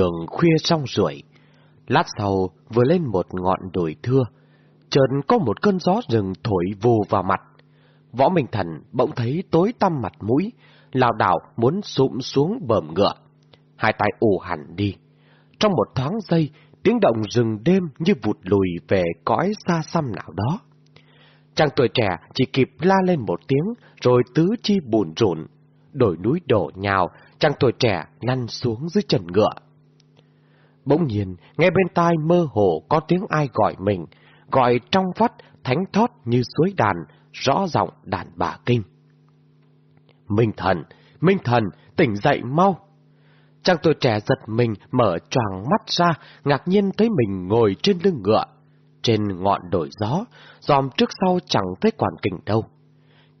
đường khuya trong rồi, Lát sau vừa lên một ngọn đồi thưa, chợt có một cơn gió rừng thổi vù vào mặt. Võ Minh Thần bỗng thấy tối tăm mặt mũi, lảo đảo muốn sụm xuống bờm ngựa. Hai tay ù hẳn đi. Trong một thoáng giây, tiếng động rừng đêm như vụt lùi về cõi xa xăm nào đó. Chàng tuổi trẻ chỉ kịp la lên một tiếng, rồi tứ chi bùn rộn. Đổi núi đổ nhào, chàng tuổi trẻ lăn xuống dưới chân ngựa. Bỗng nhiên, nghe bên tai mơ hồ có tiếng ai gọi mình, gọi trong vắt, thánh thót như suối đàn, rõ giọng đàn bà kinh. Minh thần, Minh thần, tỉnh dậy mau! Chàng tuổi trẻ giật mình, mở choàng mắt ra, ngạc nhiên thấy mình ngồi trên lưng ngựa. Trên ngọn đồi gió, dòm trước sau chẳng thấy quản kình đâu.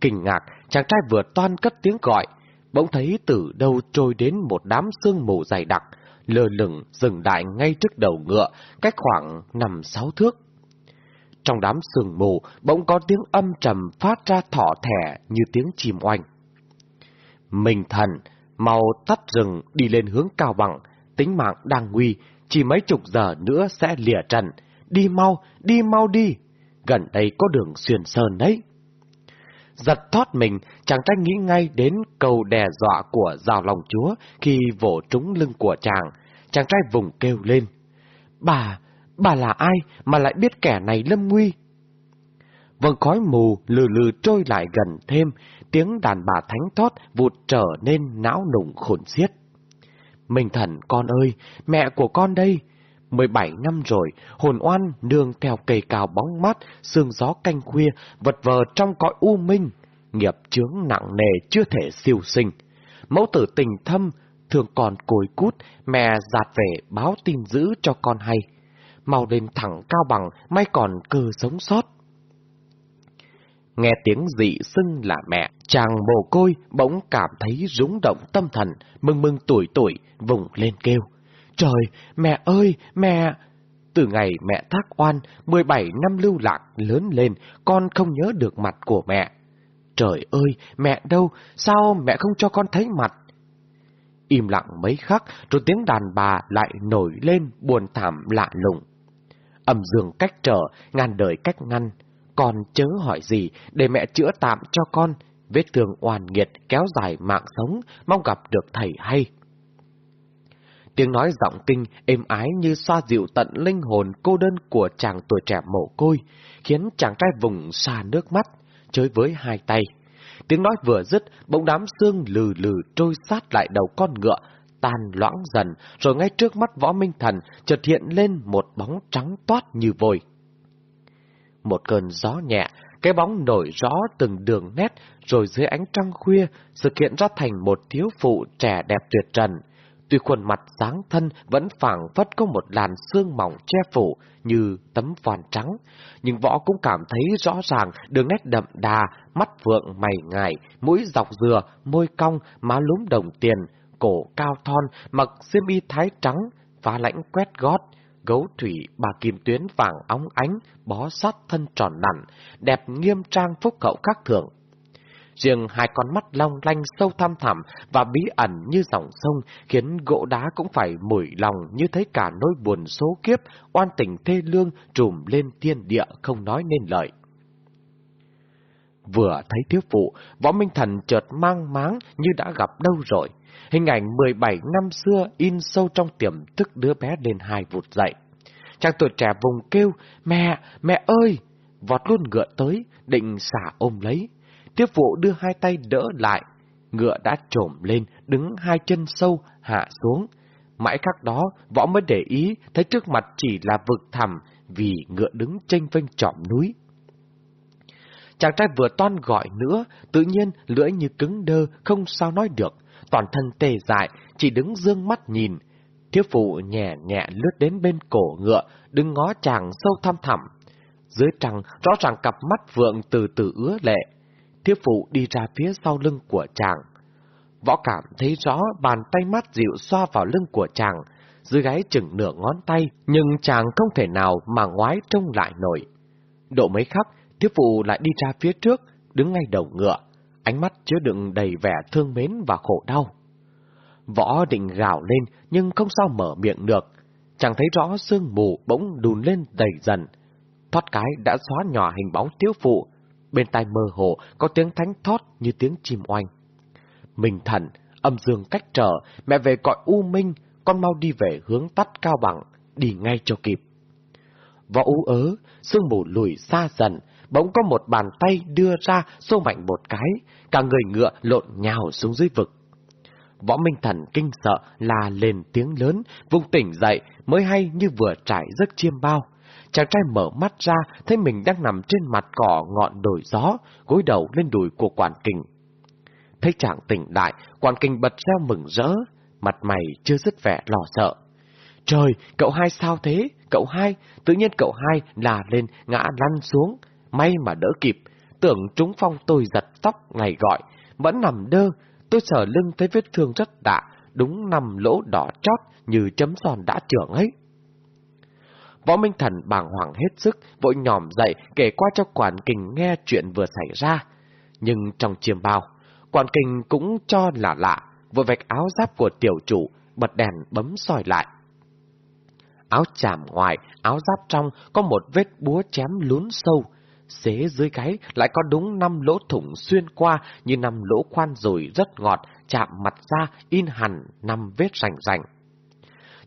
Kinh ngạc, chàng trai vừa toan cất tiếng gọi, bỗng thấy từ đâu trôi đến một đám sương mù dày đặc, lơ lửng dừng đại ngay trước đầu ngựa, cách khoảng năm sáu thước. Trong đám sương mù, bỗng có tiếng âm trầm phát ra thỏ thẻ như tiếng chim oanh. mình thần, mau tắt rừng đi lên hướng cao bằng, tính mạng đang nguy, chỉ mấy chục giờ nữa sẽ lìa trần. Đi mau, đi mau đi, gần đây có đường xuyên sơn đấy. Giật thoát mình, chàng trai nghĩ ngay đến câu đe dọa của rào lòng chúa khi vỗ trúng lưng của chàng. Chàng trai vùng kêu lên. Bà, bà là ai mà lại biết kẻ này lâm nguy? Vầng khói mù lừ lừ trôi lại gần thêm, tiếng đàn bà thánh thót vụt trở nên não nùng khổn xiết. Minh thần con ơi, mẹ của con đây, 17 năm rồi, hồn oan nương theo cây cao bóng mát, sương gió canh khuya, vật vờ trong cõi u minh, nghiệp chướng nặng nề chưa thể siêu sinh. Mẫu tử tình thâm, thường còn cồi cút, mẹ giạt về báo tin giữ cho con hay. Mau lên thẳng cao bằng, may còn cơ sống sót. Nghe tiếng dị xưng là mẹ, chàng mồ côi bỗng cảm thấy rúng động tâm thần, mừng mừng tuổi tuổi, vùng lên kêu. Trời, mẹ ơi, mẹ! Từ ngày mẹ thác oan, 17 năm lưu lạc lớn lên, con không nhớ được mặt của mẹ. Trời ơi, mẹ đâu, sao mẹ không cho con thấy mặt? Im lặng mấy khắc, rồi tiếng đàn bà lại nổi lên buồn thảm lạ lùng. Âm dương cách trở, ngàn đời cách ngăn. Con chớ hỏi gì để mẹ chữa tạm cho con, vết thương oan nghiệt kéo dài mạng sống, mong gặp được thầy hay. Tiếng nói giọng kinh, êm ái như xoa dịu tận linh hồn cô đơn của chàng tuổi trẻ mồ côi, khiến chàng trai vùng xa nước mắt, chơi với hai tay. Tiếng nói vừa dứt, bỗng đám xương lừ lừ trôi sát lại đầu con ngựa, tan loãng dần, rồi ngay trước mắt võ minh thần chợt hiện lên một bóng trắng toát như vôi. Một cơn gió nhẹ, cái bóng nổi rõ từng đường nét, rồi dưới ánh trăng khuya, sự kiện ra thành một thiếu phụ trẻ đẹp tuyệt trần, Tuy khuôn mặt dáng thân vẫn phảng phất có một làn xương mỏng che phủ như tấm voàn trắng, nhưng võ cũng cảm thấy rõ ràng đường nét đậm đà, mắt vượng mày ngài, mũi dọc dừa, môi cong, má lúm đồng tiền, cổ cao thon, mặc xiêm y thái trắng, phá lãnh quét gót, gấu thủy bà kim tuyến vàng óng ánh, bó sát thân tròn nặn, đẹp nghiêm trang phúc hậu khác thường. Riêng hai con mắt long lanh sâu thăm thẳm và bí ẩn như dòng sông khiến gỗ đá cũng phải mủi lòng như thấy cả nỗi buồn số kiếp, oan tình thê lương trùm lên thiên địa không nói nên lời. Vừa thấy thiếu phụ, võ minh thần chợt mang máng như đã gặp đâu rồi. Hình ảnh 17 năm xưa in sâu trong tiềm thức đứa bé lên hai vụt dậy. Chàng tuổi trẻ vùng kêu, mẹ, mẹ ơi! Vọt luôn ngựa tới, định xả ôm lấy. Tiếp vụ đưa hai tay đỡ lại, ngựa đã trổm lên, đứng hai chân sâu, hạ xuống. Mãi khắc đó, võ mới để ý, thấy trước mặt chỉ là vực thẳm, vì ngựa đứng tranh vênh trọm núi. Chàng trai vừa toan gọi nữa, tự nhiên lưỡi như cứng đơ, không sao nói được, toàn thân tê dại, chỉ đứng dương mắt nhìn. Thiếu phụ nhẹ nhẹ lướt đến bên cổ ngựa, đứng ngó chàng sâu thăm thẳm. Dưới trăng, rõ ràng cặp mắt vượng từ từ ứa lệ, Thiếp phụ đi ra phía sau lưng của chàng. Võ cảm thấy rõ bàn tay mắt dịu xoa vào lưng của chàng, dưới gáy chừng nửa ngón tay, nhưng chàng không thể nào mà ngoái trông lại nổi. Độ mấy khắc, thiếp phụ lại đi ra phía trước, đứng ngay đầu ngựa, ánh mắt chứa đựng đầy vẻ thương mến và khổ đau. Võ định gào lên nhưng không sao mở miệng được. chàng thấy rõ sương mù bỗng đùn lên đầy dần. Thoát cái đã xóa nhỏ hình bóng thiếu phụ. Bên tai mơ hồ có tiếng thánh thót như tiếng chim oanh. Minh thần, âm dương cách trở, mẹ về gọi U Minh, con mau đi về hướng tắt cao bằng, đi ngay cho kịp. Võ ú ớ, sương mù lùi xa dần, bỗng có một bàn tay đưa ra xô mạnh một cái, cả người ngựa lộn nhào xuống dưới vực. Võ Minh Thần kinh sợ là lên tiếng lớn, vùng tỉnh dậy mới hay như vừa trải giấc chiêm bao. Chàng trai mở mắt ra, thấy mình đang nằm trên mặt cỏ ngọn đồi gió, gối đầu lên đùi của quản kình. Thấy chàng tỉnh đại, quản kình bật ra mừng rỡ, mặt mày chưa dứt vẻ lo sợ. Trời, cậu hai sao thế? Cậu hai, tự nhiên cậu hai là lên ngã lăn xuống, may mà đỡ kịp, tưởng trúng phong tôi giật tóc ngày gọi, vẫn nằm đơ, tôi sờ lưng thấy vết thương rất đạ, đúng nằm lỗ đỏ chót như chấm giòn đã trưởng ấy. Võ Minh Thần bàng hoàng hết sức, vội nhòm dậy kể qua cho quản kình nghe chuyện vừa xảy ra. Nhưng trong chiêm bao, quản kình cũng cho là lạ, vội vạch áo giáp của tiểu chủ, bật đèn bấm soi lại. Áo chàm ngoài, áo giáp trong có một vết búa chém lún sâu, xế dưới gáy lại có đúng năm lỗ thủng xuyên qua như năm lỗ khoan rồi rất ngọt, chạm mặt ra in hẳn năm vết rành rành.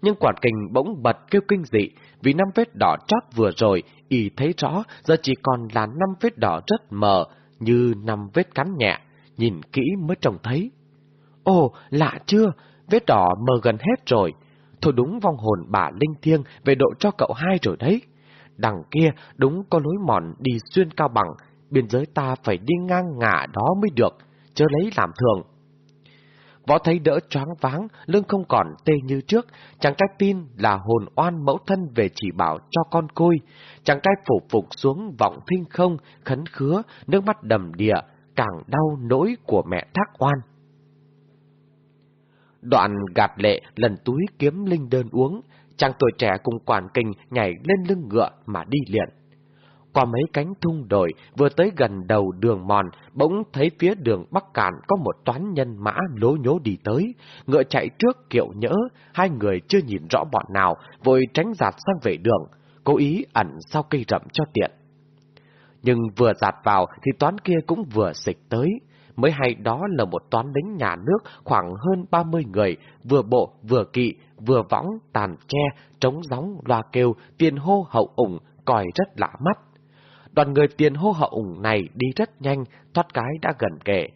Nhưng quản kình bỗng bật kêu kinh dị, vì năm vết đỏ chót vừa rồi, y thấy rõ, giờ chỉ còn là năm vết đỏ rất mờ, như năm vết cắn nhẹ, nhìn kỹ mới trông thấy. Ồ, lạ chưa, vết đỏ mờ gần hết rồi, thôi đúng vong hồn bà linh thiêng về độ cho cậu hai rồi đấy. Đằng kia đúng có lối mòn đi xuyên cao bằng, biên giới ta phải đi ngang ngả đó mới được, chớ lấy làm thường. Võ thấy đỡ choáng váng, lưng không còn tê như trước, chàng trai tin là hồn oan mẫu thân về chỉ bảo cho con côi. Chàng trai phủ phục xuống vọng thinh không, khấn khứa, nước mắt đầm địa, càng đau nỗi của mẹ thác oan. Đoạn gạt lệ lần túi kiếm linh đơn uống, chàng tuổi trẻ cùng quản kinh nhảy lên lưng ngựa mà đi liền. Qua mấy cánh thung đồi, vừa tới gần đầu đường mòn, bỗng thấy phía đường Bắc cạn có một toán nhân mã lố nhố đi tới. Ngựa chạy trước kiệu nhỡ, hai người chưa nhìn rõ bọn nào, vội tránh giạt sang về đường, cố ý ẩn sau cây rậm cho tiện. Nhưng vừa giạt vào thì toán kia cũng vừa xịch tới. Mới hay đó là một toán lính nhà nước khoảng hơn 30 người, vừa bộ, vừa kỵ, vừa võng, tàn tre, trống gióng, loa kêu, tiền hô hậu ủng, còi rất lạ mắt. Đoàn người tiền hô hậu ủng này đi rất nhanh, thoát cái đã gần kề.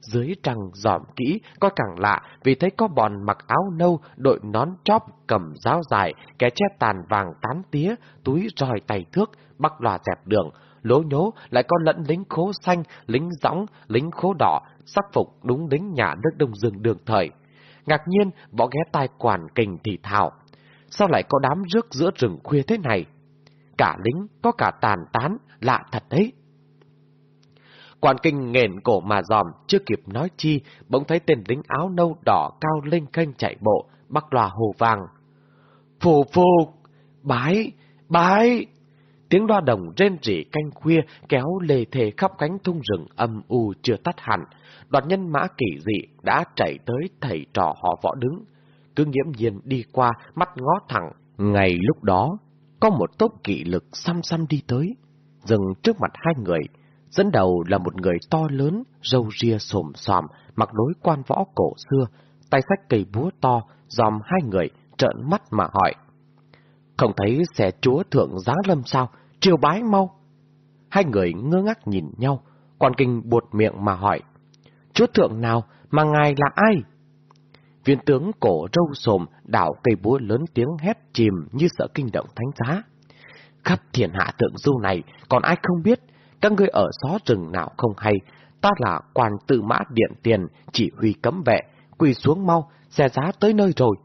Dưới trăng dòm kỹ, coi càng lạ vì thấy có bọn mặc áo nâu, đội nón chóp, cầm dao dài, kẻ che tàn vàng tán tía, túi roi tay thước, bắc loà dẹp đường, lố nhố lại có lẫn lính khố xanh, lính gióng, lính khố đỏ, sắc phục đúng lính nhà nước Đông Dương đường thời. Ngạc nhiên, võ ghé tai quản kình thì thảo. Sao lại có đám rước giữa rừng khuya thế này? Cả lính, có cả tàn tán, lạ thật đấy. Quản kinh nghền cổ mà dòm, chưa kịp nói chi, bỗng thấy tên lính áo nâu đỏ cao lên kênh chạy bộ, bắc loà hồ vàng. Phù phù, bái, bái. Tiếng loa đồng rên rỉ canh khuya kéo lề thề khắp cánh thung rừng âm u chưa tắt hẳn. Đoàn nhân mã kỳ dị đã chạy tới thầy trò họ võ đứng. Cứ nghiễm nhiên đi qua, mắt ngó thẳng. Ngày lúc đó, có một tốp kỵ lực xăm xăm đi tới, dừng trước mặt hai người. Dẫn đầu là một người to lớn, râu ria xồm xòm, mặc đối quan võ cổ xưa, tay sách cây búa to, dòm hai người, trợn mắt mà hỏi. Không thấy xe chúa thượng giáng lâm sao, triều bái mau. Hai người ngơ ngác nhìn nhau, quan kinh buột miệng mà hỏi. Chúa thượng nào mà ngài là ai? Viên tướng cổ râu sồm, đảo cây búa lớn tiếng hét chìm như sợ kinh động thánh giá. Khắp thiên hạ tượng du này còn ai không biết, các ngươi ở xó rừng nào không hay, ta là quan tự mã điện tiền, chỉ huy cấm vệ, quỳ xuống mau, xe giá tới nơi rồi.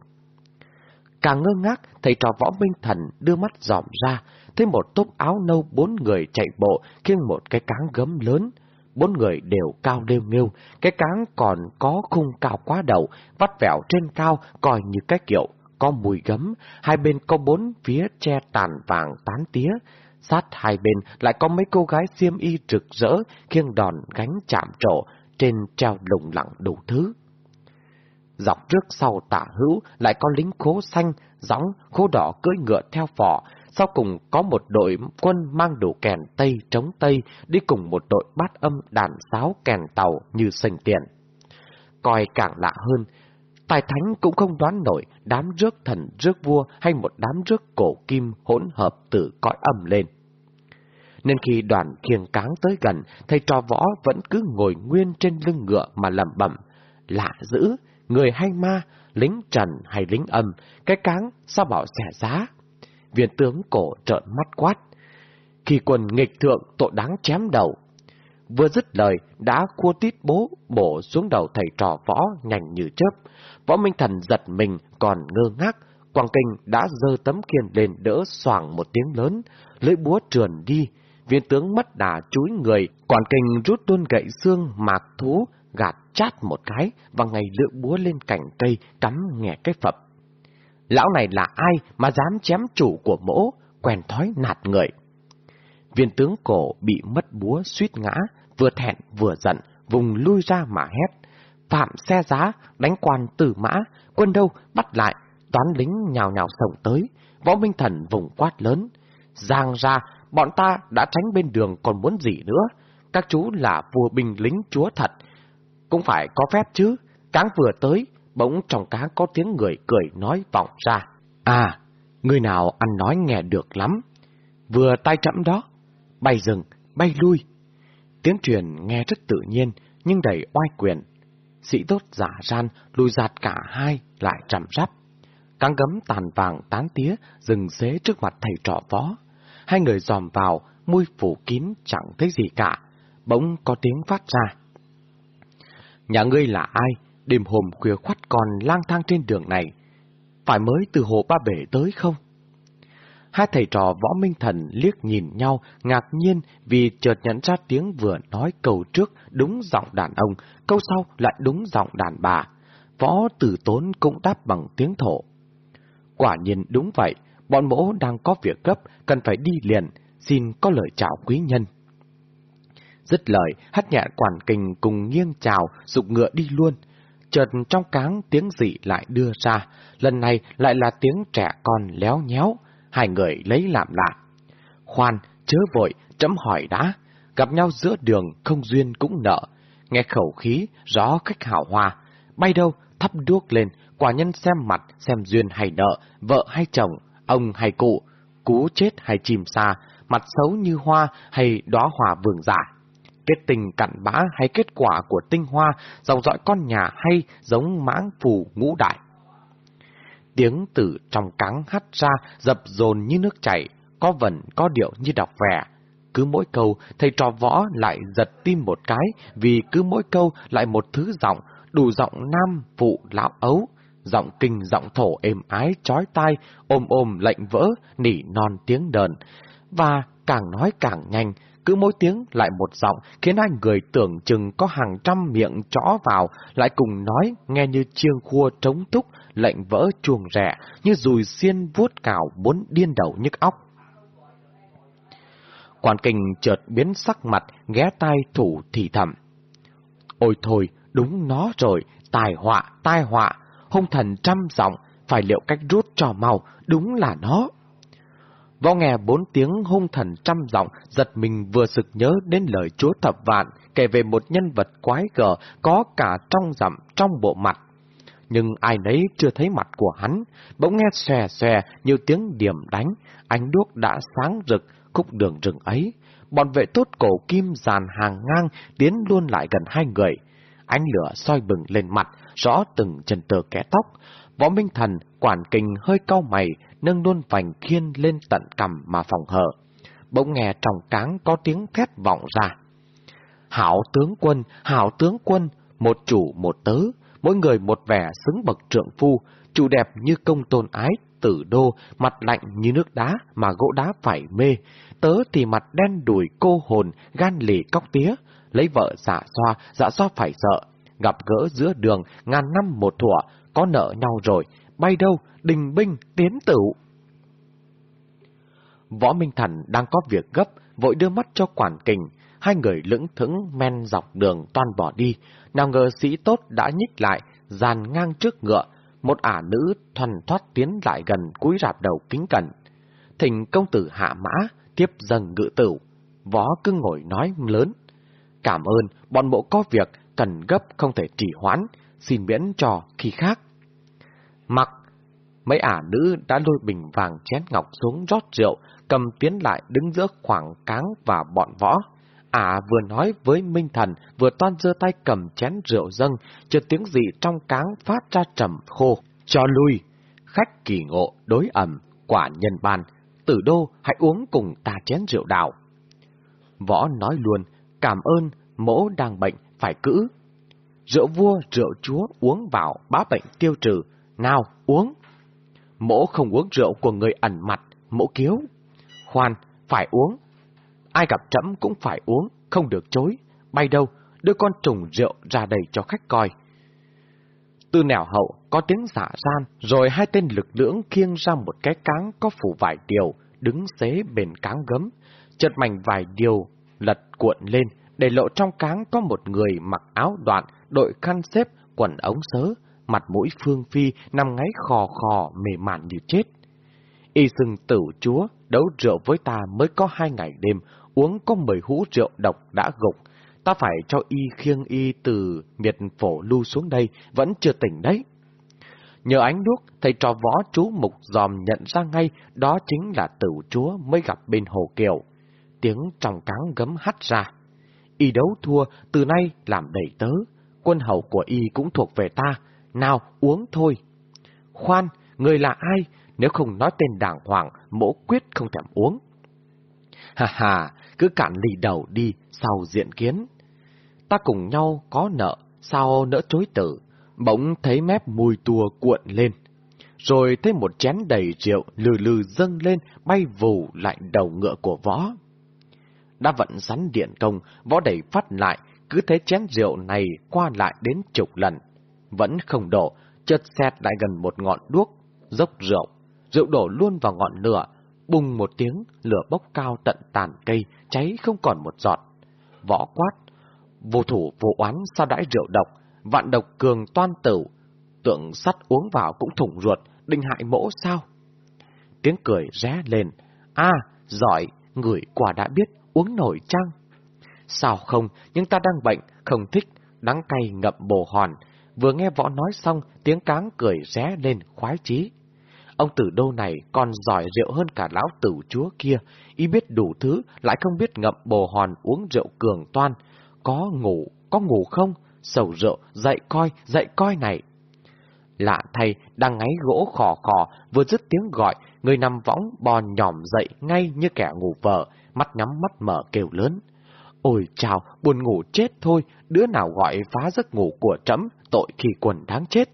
Càng ngơ ngác, thầy trò võ minh thần đưa mắt dòm ra, thấy một tốp áo nâu bốn người chạy bộ khiêng một cái cáng gấm lớn. Bốn người đều cao đêu nghêu, cái cáng còn có khung cao quá đầu, vắt vẹo trên cao, coi như cái kiệu, có mùi gấm, hai bên có bốn phía che tàn vàng tán tía, sát hai bên lại có mấy cô gái xiêm y rực rỡ, khiêng đòn gánh chạm trổ, trên treo lủng lặng đủ thứ. dọc trước sau tả hữu lại có lính khố xanh, gióng, khố đỏ cưỡi ngựa theo phỏ, sau cùng có một đội quân mang đủ kèn tây chống tây đi cùng một đội bát âm đàn sáo kèn tàu như sành tiện. Coi càng lạ hơn, tài thánh cũng không đoán nổi đám rước thần rước vua hay một đám rước cổ kim hỗn hợp từ cõi âm lên. Nên khi đoàn khiêng cáng tới gần, thầy trò võ vẫn cứ ngồi nguyên trên lưng ngựa mà lẩm bẩm. Lạ dữ, người hay ma, lính trần hay lính âm, cái cáng sao bảo xẻ giá? Viên tướng cổ trợn mắt quát. Khi quần nghịch thượng tội đáng chém đầu. Vừa dứt lời, đã cua tít bố bổ xuống đầu thầy trò võ nhanh như chớp. Võ Minh Thần giật mình còn ngơ ngác. Quang Kinh đã dơ tấm kiên lên đỡ xoảng một tiếng lớn, lưỡi búa trườn đi. Viên tướng mất đà chúi người, Quang Kinh rút đôn gậy xương mạc thú, gạt chát một cái và ngày lưỡi búa lên cành cây cắm nghe cái phập. Lão này là ai mà dám chém chủ của mỗ, quen thói nạt người. Viên tướng cổ bị mất búa suýt ngã, vừa thẹn vừa giận, vùng lui ra mà hét. Phạm xe giá, đánh quan tử mã, quân đâu bắt lại, toán lính nhào nhào sổng tới, võ minh thần vùng quát lớn. Giang ra, bọn ta đã tránh bên đường còn muốn gì nữa, các chú là vua binh lính chúa thật, cũng phải có phép chứ, cáng vừa tới, bỗng trong cá có tiếng người cười nói vọng ra. À, người nào ăn nói nghe được lắm. Vừa tay chậm đó, bay rừng, bay lui. Tiếng truyền nghe rất tự nhiên, nhưng đầy oai quyền. Sĩ tốt giả ran, lùi giạt cả hai, lại chậm rắp. Căng gấm tàn vàng tán tía, dừng xế trước mặt thầy trò phó, Hai người dòm vào, môi phủ kín chẳng thấy gì cả. Bỗng có tiếng phát ra. Nhà ngươi là ai? Đêm hôm khuya khoắt còn lang thang trên đường này. Phải mới từ hồ ba bể tới không? Hai thầy trò võ minh thần liếc nhìn nhau, ngạc nhiên vì chợt nhận ra tiếng vừa nói câu trước đúng giọng đàn ông, câu sau lại đúng giọng đàn bà. Võ tử tốn cũng đáp bằng tiếng thổ. Quả nhiên đúng vậy, bọn mỗ đang có việc gấp, cần phải đi liền, xin có lời chào quý nhân. Dứt lời, hát nhẹ quản kình cùng nghiêng chào, dục ngựa đi luôn. Chợt trong cáng tiếng dị lại đưa ra, lần này lại là tiếng trẻ con léo nhéo, hai người lấy làm lạ. Khoan, chớ vội, chấm hỏi đã, gặp nhau giữa đường không duyên cũng nợ, nghe khẩu khí, rõ khách hảo hoa, bay đâu, thắp đuốc lên, quả nhân xem mặt, xem duyên hay nợ, vợ hay chồng, ông hay cụ, cú chết hay chìm xa, mặt xấu như hoa hay đóa hoa vườn giả. Kết tình cặn bã hay kết quả của tinh hoa, dòng dõi con nhà hay giống mãng phù ngũ đại. Tiếng từ trong cáng hắt ra, dập dồn như nước chảy, có vần, có điệu như đọc vẻ. Cứ mỗi câu, thầy trò võ lại giật tim một cái, vì cứ mỗi câu lại một thứ giọng, đủ giọng nam, phụ, lão ấu, giọng kinh, giọng thổ êm ái, chói tai, ôm ôm lệnh vỡ, nỉ non tiếng đờn. Và càng nói càng nhanh, cứ mỗi tiếng lại một giọng, khiến hai người tưởng chừng có hàng trăm miệng chõ vào, lại cùng nói nghe như chiêng khua trống túc, lệnh vỡ chuồng rẹ, như dùi xiên vuốt cào muốn điên đầu nhức óc. Quan kinh chợt biến sắc mặt, ghé tai thủ thì thầm. Ôi thôi, đúng nó rồi, tài họa, tai họa, hung thần trăm giọng, phải liệu cách rút cho mau, đúng là nó. Võ nghe bốn tiếng hung thần trăm giọng, giật mình vừa sực nhớ đến lời chúa thập vạn, kể về một nhân vật quái gở có cả trong dặm trong bộ mặt. Nhưng ai nấy chưa thấy mặt của hắn, bỗng nghe xòe xòe nhiều tiếng điểm đánh, ánh đuốc đã sáng rực khúc đường rừng ấy. Bọn vệ tốt cổ kim dàn hàng ngang tiến luôn lại gần hai người. Ánh lửa soi bừng lên mặt, rõ từng chân tờ kẻ tóc. Võ Minh Thần, quản kình hơi cau mày, nâng luôn vành khiên lên tận cầm mà phòng hờ. Bỗng nghe trong cáng có tiếng thét vọng ra. Hảo tướng quân, hảo tướng quân, một chủ một tớ, mỗi người một vẻ xứng bậc trượng phu, chủ đẹp như công tôn ái, tử đô, mặt lạnh như nước đá mà gỗ đá phải mê, tớ thì mặt đen đùi cô hồn, gan lì cóc tía, lấy vợ giả xoa, giả xoa phải sợ, gặp gỡ giữa đường, ngàn năm một thủa, có nợ nhau rồi, bay đâu, đình binh, tiến tửu. Võ Minh Thần đang có việc gấp, vội đưa mắt cho quản kình, hai người lững thững men dọc đường toan bỏ đi, nào ngờ sĩ tốt đã nhích lại, dàn ngang trước ngựa, một ả nữ thoăn thoát tiến lại gần cúi rạp đầu kính cẩn. Thỉnh công tử hạ mã, tiếp dần ngự tửu. võ cứ ngồi nói lớn. Cảm ơn, bọn bộ có việc, cần gấp không thể trì hoãn, xin miễn trò khi khác. Mặc, mấy ả nữ đã lôi bình vàng chén ngọc xuống rót rượu, cầm tiến lại đứng giữa khoảng cáng và bọn võ. Ả vừa nói với Minh Thần, vừa toan giơ tay cầm chén rượu dâng, chợt tiếng gì trong cáng phát ra trầm khô. Cho lui, khách kỳ ngộ, đối ẩm, quả nhân ban, tử đô hãy uống cùng ta chén rượu đạo. Võ nói luôn, cảm ơn, mỗ đang bệnh, phải cữ. Rượu vua, rượu chúa uống vào, bá bệnh tiêu trừ. Nào, uống. Mỗ không uống rượu của người ẩn mặt, mỗ kiếu. Khoan, phải uống. Ai gặp trẫm cũng phải uống, không được chối. Bay đâu, đưa con trùng rượu ra đầy cho khách coi. Từ nẻo hậu có tiếng giả gian, rồi hai tên lực lưỡng khiêng ra một cái cáng có phủ vải điều, đứng xế bền cáng gấm. Chật mảnh vải điều lật cuộn lên, để lộ trong cáng có một người mặc áo đoạn, đội khăn xếp, quần ống sớ, mặt mũi phương phi, nằm ngáy khò khò, mềm mạn như chết. Y sừng tử chúa, đấu rượu với ta mới có hai ngày đêm, uống có mười hũ rượu độc đã gục. Ta phải cho y khiêng y từ miệt phổ lưu xuống đây, vẫn chưa tỉnh đấy. Nhờ ánh đuốc, thầy trò võ chú mục dòm nhận ra ngay đó chính là tử chúa mới gặp bên hồ kiều. Tiếng trong cáng gấm hắt ra. Y đấu thua, từ nay làm đầy tớ. Quân hầu của y cũng thuộc về ta. Nào, uống thôi. Khoan, người là ai? Nếu không nói tên đảng hoàng, mỗ quyết không thèm uống. Hà hà, cứ cạn lì đầu đi, sau diện kiến. Ta cùng nhau có nợ, sao nỡ chối tử, bỗng thấy mép mùi tua cuộn lên. Rồi thấy một chén đầy rượu lừ lừ dâng lên, bay vù lại đầu ngựa của võ. Đã vận rắn điện công, võ đẩy phát lại, cứ thế chén rượu này qua lại đến chục lần. Vẫn không đổ, chợt xẹt lại gần một ngọn đuốc, dốc rượu. Rượu đổ luôn vào ngọn lửa, bùng một tiếng, lửa bốc cao tận tàn cây, cháy không còn một giọt. Võ quát, vô thủ vô oán sao đãi rượu độc, vạn độc cường toan tử, tượng sắt uống vào cũng thủng ruột, định hại mỗ sao? Tiếng cười ré lên, a giỏi, người quả đã biết, uống nổi chăng? Sao không, nhưng ta đang bệnh, không thích, đắng cay ngậm bồ hòn. Vừa nghe võ nói xong, tiếng cáng cười ré lên, khoái chí. Ông tử đô này còn giỏi rượu hơn cả lão tử chúa kia, y biết đủ thứ, lại không biết ngậm bồ hòn uống rượu cường toan. Có ngủ, có ngủ không? Sầu rượu, dậy coi, dậy coi này. Lạ thay, đang ngáy gỗ khò khò, vừa dứt tiếng gọi, người nằm võng bò nhỏm dậy ngay như kẻ ngủ vợ, mắt nhắm mắt mở kêu lớn. Ôi chào, buồn ngủ chết thôi, đứa nào gọi phá giấc ngủ của trẫm tội khi quần đáng chết.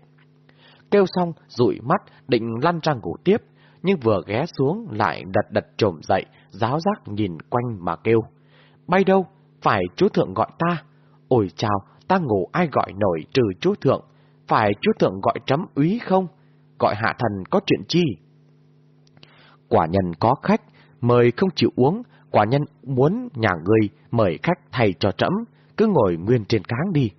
Kêu xong, rụi mắt, định lăn ra ngủ tiếp, nhưng vừa ghé xuống lại đật đật trồm dậy, giáo giác nhìn quanh mà kêu. Bay đâu? Phải chú thượng gọi ta. Ôi chào, ta ngủ ai gọi nổi trừ chú thượng. Phải chú thượng gọi trẫm úy không? Gọi hạ thần có chuyện chi? Quả nhân có khách, mời không chịu uống, quả nhân muốn nhà ngươi mời khách thầy cho trẫm, cứ ngồi nguyên trên cáng đi.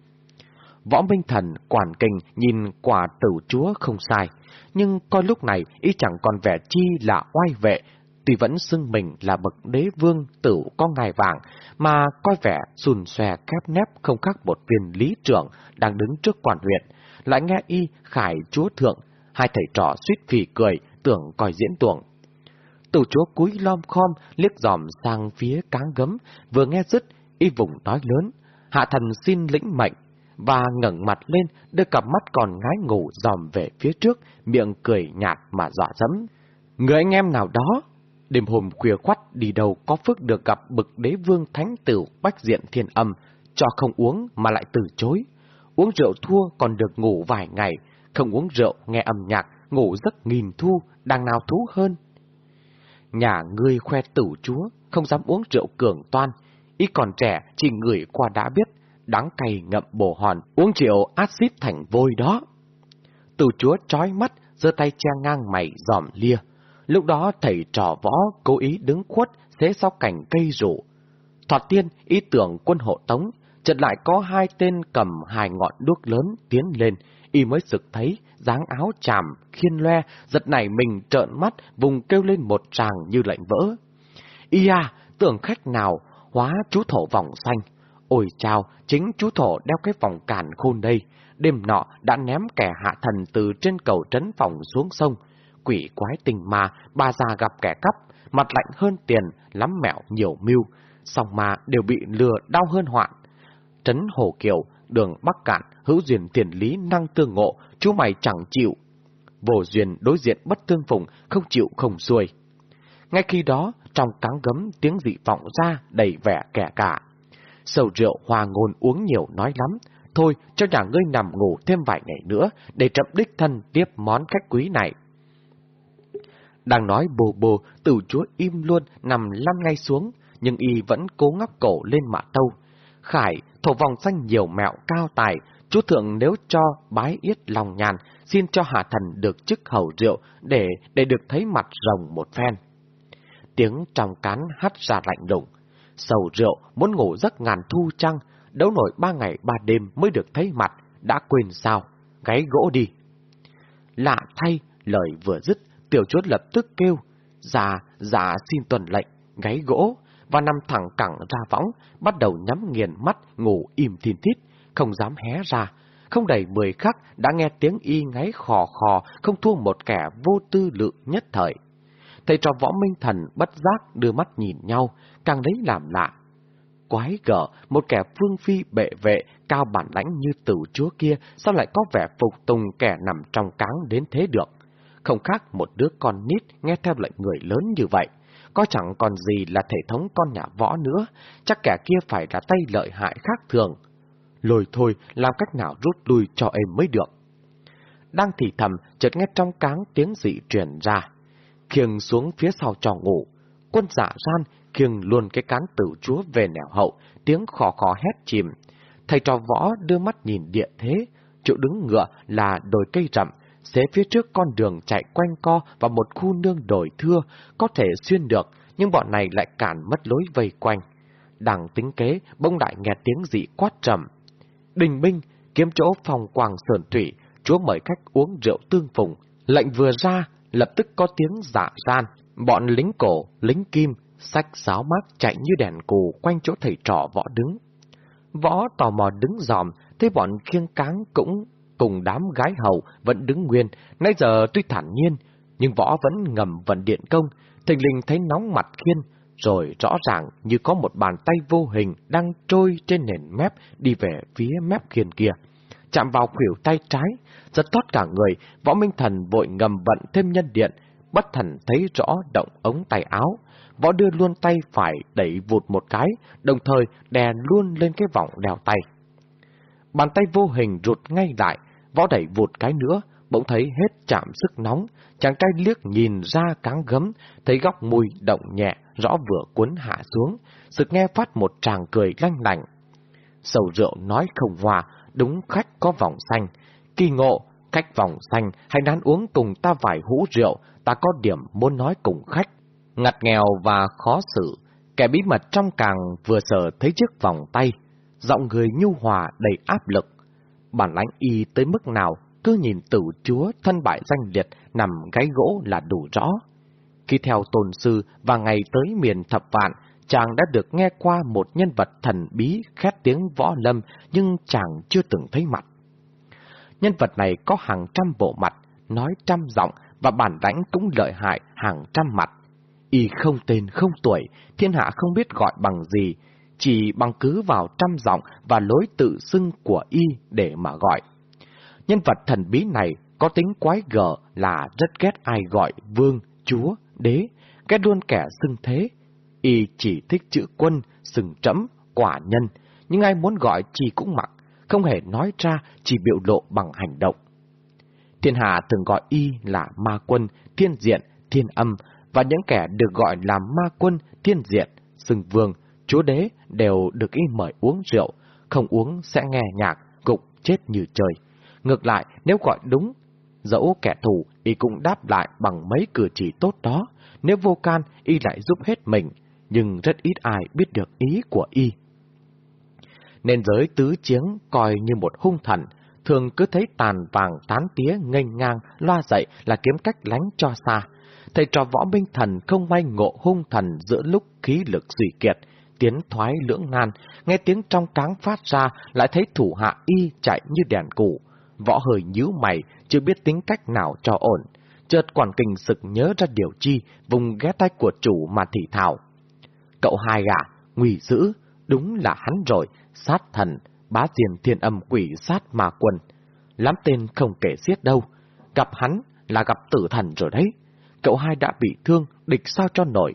Võ Minh Thần quản kinh nhìn quả tử chúa không sai, nhưng coi lúc này y chẳng còn vẻ chi là oai vệ, tuy vẫn xưng mình là bậc đế vương tử có ngài vàng, mà coi vẻ sùn xòe kép nép không khác một viên lý trưởng đang đứng trước quản huyện, lại nghe y khải chúa thượng, hai thầy trò suýt phì cười, tưởng coi diễn tuồng từ chúa cúi lom khom, liếc dòm sang phía cáng gấm, vừa nghe dứt, y vùng nói lớn, hạ thần xin lĩnh mệnh, và ngẩng mặt lên, đưa cặp mắt còn ngái ngủ dòm về phía trước, miệng cười nhạt mà dọa dẫm. Người anh em nào đó, đêm hôm khuya khoắt đi đâu có phước được gặp bực đế vương thánh tử bách diện thiên âm, cho không uống mà lại từ chối. Uống rượu thua còn được ngủ vài ngày, không uống rượu nghe âm nhạc, ngủ giấc nghìn thu, đang nào thú hơn. Nhà ngươi khoe tử chúa, không dám uống rượu cường toan, ý còn trẻ chỉ người qua đã biết, đắng cay ngậm bồ hòn, uống rượu axit thành vôi đó. Tử chúa trói mắt, giơ tay che ngang mày dòm lia. Lúc đó thầy trò võ cố ý đứng khuất xế sau cành cây rủ. Thoạt tiên, ý tưởng quân hộ tống, chợt lại có hai tên cầm hai ngọn đuốc lớn tiến lên, y mới sực thấy dáng áo chàm, khiên loe, giật nảy mình trợn mắt, vùng kêu lên một tràng như lạnh vỡ. Y à, tưởng khách nào, hóa chú thổ vòng xanh. Ôi chào, chính chú thổ đeo cái vòng cản khôn đây. Đêm nọ đã ném kẻ hạ thần từ trên cầu trấn phòng xuống sông. Quỷ quái tình mà, bà già gặp kẻ cắp, mặt lạnh hơn tiền, lắm mẹo nhiều mưu. Song mà đều bị lừa đau hơn hoạn. Trấn Hồ Kiều, đường Bắc Cạn, hữu duyên tiền lý năng tương ngộ, chú mày chẳng chịu. Vô duyên đối diện bất tương phùng, không chịu không xuôi. Ngay khi đó, trong cáng gấm tiếng dị vọng ra đầy vẻ kẻ cả. Sầu rượu hòa ngôn uống nhiều nói lắm, thôi cho nhà ngươi nằm ngủ thêm vài ngày nữa để chậm đích thân tiếp món khách quý này. Đang nói bồ bồ, tử chúa im luôn nằm lăn ngay xuống, nhưng y vẫn cố ngóc cổ lên mạ tâu. Khải, thổ vòng xanh nhiều mẹo cao tài, chú thượng nếu cho bái yết lòng nhàn, xin cho hạ thần được chức hầu rượu để để được thấy mặt rồng một phen. Tiếng trong cán hắt ra lạnh lùng. Sầu rượu muốn ngủ giấc ngàn thu trăng, đấu nổi ba ngày ba đêm mới được thấy mặt, đã quên sao, gáy gỗ đi. Lạ thay, lời vừa dứt, tiểu chuốt lập tức kêu, già, già xin tuần lệnh, gáy gỗ, và nằm thẳng cẳng ra võng, bắt đầu nhắm nghiền mắt, ngủ im thiên thít, không dám hé ra. Không đầy mười khắc đã nghe tiếng y ngáy khò khò, không thua một kẻ vô tư lự nhất thời. Thầy trò võ minh thần bất giác đưa mắt nhìn nhau, càng lấy làm lạ. Quái gở, một kẻ phương phi bệ vệ, cao bản lãnh như tử chúa kia, sao lại có vẻ phục tùng kẻ nằm trong cáng đến thế được? Không khác một đứa con nít nghe theo lệnh người lớn như vậy. Có chẳng còn gì là thể thống con nhà võ nữa, chắc kẻ kia phải là tay lợi hại khác thường. Lôi thôi, làm cách nào rút lui cho em mới được. Đang thì thầm, chợt nghe trong cáng tiếng dị truyền ra khiêng xuống phía sau trò ngủ. Quân giả gian khiêng luôn cái cán tử chúa về nẻo hậu, tiếng khò khò hét chìm. Thầy trò võ đưa mắt nhìn địa thế, chỗ đứng ngựa là đồi cây rậm, xế phía trước con đường chạy quanh co và một khu nương đồi thưa, có thể xuyên được, nhưng bọn này lại cản mất lối vây quanh. Đằng tính kế, bông đại nghe tiếng dị quát trầm. Đình Minh kiếm chỗ phòng quàng sườn thủy, chúa mời khách uống rượu tương phùng. Lệnh vừa ra, lập tức có tiếng giả gian, bọn lính cổ, lính kim, sách giáo mát chạy như đèn cù quanh chỗ thầy trò võ đứng. Võ tò mò đứng dòm, thấy bọn khiêng cáng cũng cùng đám gái hầu vẫn đứng nguyên, nãy giờ tuy thản nhiên, nhưng võ vẫn ngầm vận điện công, thình linh thấy nóng mặt khiên, rồi rõ ràng như có một bàn tay vô hình đang trôi trên nền mép đi về phía mép khiên kia. Chạm vào khuỷu tay trái, giật thoát cả người, võ minh thần vội ngầm vận thêm nhân điện, bất thần thấy rõ động ống tay áo. Võ đưa luôn tay phải đẩy vụt một cái, đồng thời đè luôn lên cái vòng đeo tay. Bàn tay vô hình rụt ngay lại, võ đẩy vụt cái nữa, bỗng thấy hết chạm sức nóng, chàng trai liếc nhìn ra cáng gấm, thấy góc mùi động nhẹ, rõ vừa cuốn hạ xuống, sực nghe phát một tràng cười lanh lành. Sầu rượu nói không hòa, đúng khách có vòng xanh, Kỳ ngộ, khách vòng xanh, hãy đán uống cùng ta vài hũ rượu, ta có điểm muốn nói cùng khách. Ngặt nghèo và khó xử, kẻ bí mật trong càng vừa sở thấy chiếc vòng tay, giọng người nhu hòa đầy áp lực. Bản lãnh y tới mức nào, cứ nhìn tử chúa thân bại danh liệt nằm gáy gỗ là đủ rõ. Khi theo tôn sư và ngày tới miền thập vạn, chàng đã được nghe qua một nhân vật thần bí khét tiếng võ lâm nhưng chàng chưa từng thấy mặt. Nhân vật này có hàng trăm bộ mặt, nói trăm giọng và bản lãnh cũng lợi hại hàng trăm mặt. Y không tên không tuổi, thiên hạ không biết gọi bằng gì, chỉ bằng cứ vào trăm giọng và lối tự xưng của Y để mà gọi. Nhân vật thần bí này có tính quái gở là rất ghét ai gọi vương, chúa, đế, ghét luôn kẻ xưng thế. Y chỉ thích chữ quân, sừng trẫm, quả nhân, nhưng ai muốn gọi chỉ cũng mặc không hề nói ra, chỉ biểu lộ bằng hành động. Thiên hạ thường gọi y là ma quân, thiên diện, thiên âm, và những kẻ được gọi là ma quân, thiên diện, sừng vương, chúa đế đều được y mời uống rượu, không uống sẽ nghe nhạc, cục chết như trời. Ngược lại, nếu gọi đúng, dẫu kẻ thù, y cũng đáp lại bằng mấy cử chỉ tốt đó, nếu vô can, y lại giúp hết mình, nhưng rất ít ai biết được ý của y nên giới tứ chiến coi như một hung thần, thường cứ thấy tàn vàng tán tía nghênh ngang, loa dậy là kiếm cách lánh cho xa. Thầy trò võ minh thần không may ngộ hung thần giữa lúc khí lực suy kiệt, tiến thoái lưỡng nan, nghe tiếng trong cáng phát ra, lại thấy thủ hạ y chạy như đèn củ. Võ hơi nhíu mày, chưa biết tính cách nào cho ổn. Chợt quản kinh sực nhớ ra điều chi, vùng ghé tay của chủ mà thị thảo. Cậu hai gạ, nguy dữ, đúng là hắn rồi, sát thần, bá diền thiên âm quỷ sát mà quân. Lắm tên không kể xiết đâu, gặp hắn là gặp tử thần rồi đấy. Cậu hai đã bị thương, địch sao cho nổi.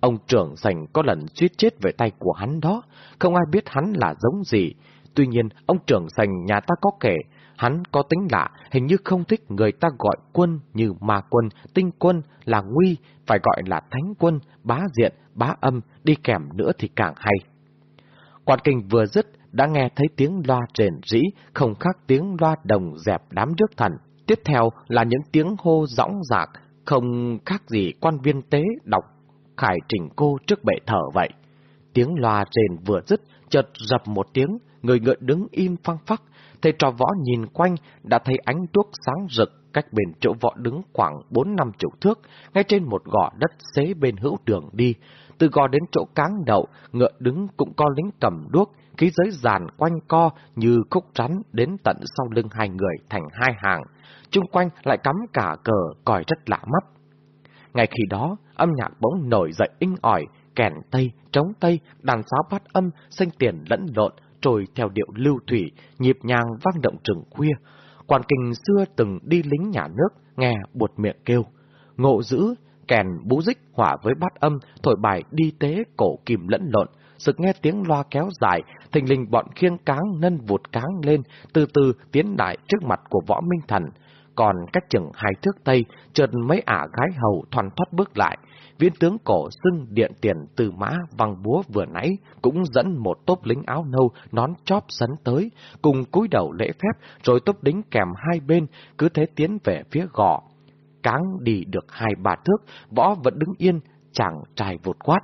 Ông trưởng sành có lần suýt chết về tay của hắn đó, không ai biết hắn là giống gì. Tuy nhiên, ông trưởng sành nhà ta có kể, hắn có tính lạ, hình như không thích người ta gọi quân như ma quân, tinh quân là nguy, phải gọi là thánh quân, bá diện, bá âm, đi kèm nữa thì càng hay. Quan kinh vừa dứt, đã nghe thấy tiếng loa trền rĩ, không khác tiếng loa đồng dẹp đám rước thần. Tiếp theo là những tiếng hô rõng rạc, không khác gì quan viên tế đọc khải trình cô trước bệ thở vậy. Tiếng loa rền vừa dứt, chợt dập một tiếng, người ngựa đứng im phăng phắc. Thầy trò võ nhìn quanh, đã thấy ánh đuốc sáng rực cách bên chỗ võ đứng khoảng bốn năm chục thước, ngay trên một gò đất xế bên hữu đường đi. Từ gò đến chỗ cáng đậu, ngựa đứng cũng có lính cầm đuốc, khí giới giàn quanh co như khúc rắn đến tận sau lưng hai người thành hai hàng. Trung quanh lại cắm cả cờ, còi rất lạ mắt. Ngay khi đó, âm nhạc bỗng nổi dậy inh ỏi, kèn tây, trống tây, đàn sáo phát âm, xanh tiền lẫn lộn, trôi theo điệu lưu thủy, nhịp nhàng vang động trường khuya. quan kinh xưa từng đi lính nhà nước, nghe buột miệng kêu. Ngộ giữ, kèn bú dích hỏa với bát âm, thổi bài đi tế cổ kìm lẫn lộn, sực nghe tiếng loa kéo dài, thình lình bọn khiêng cáng nân vụt cáng lên, từ từ tiến đại trước mặt của võ minh thần. Còn cách chừng hai thước tây, chợt mấy ả gái hầu thoăn thoát bước lại. Viên tướng cổ xưng điện tiền từ mã văng búa vừa nãy cũng dẫn một tốp lính áo nâu nón chóp sấn tới, cùng cúi đầu lễ phép rồi tốp đính kèm hai bên cứ thế tiến về phía gò. Cáng đi được hai ba thước, võ vẫn đứng yên, chàng trai vụt quát.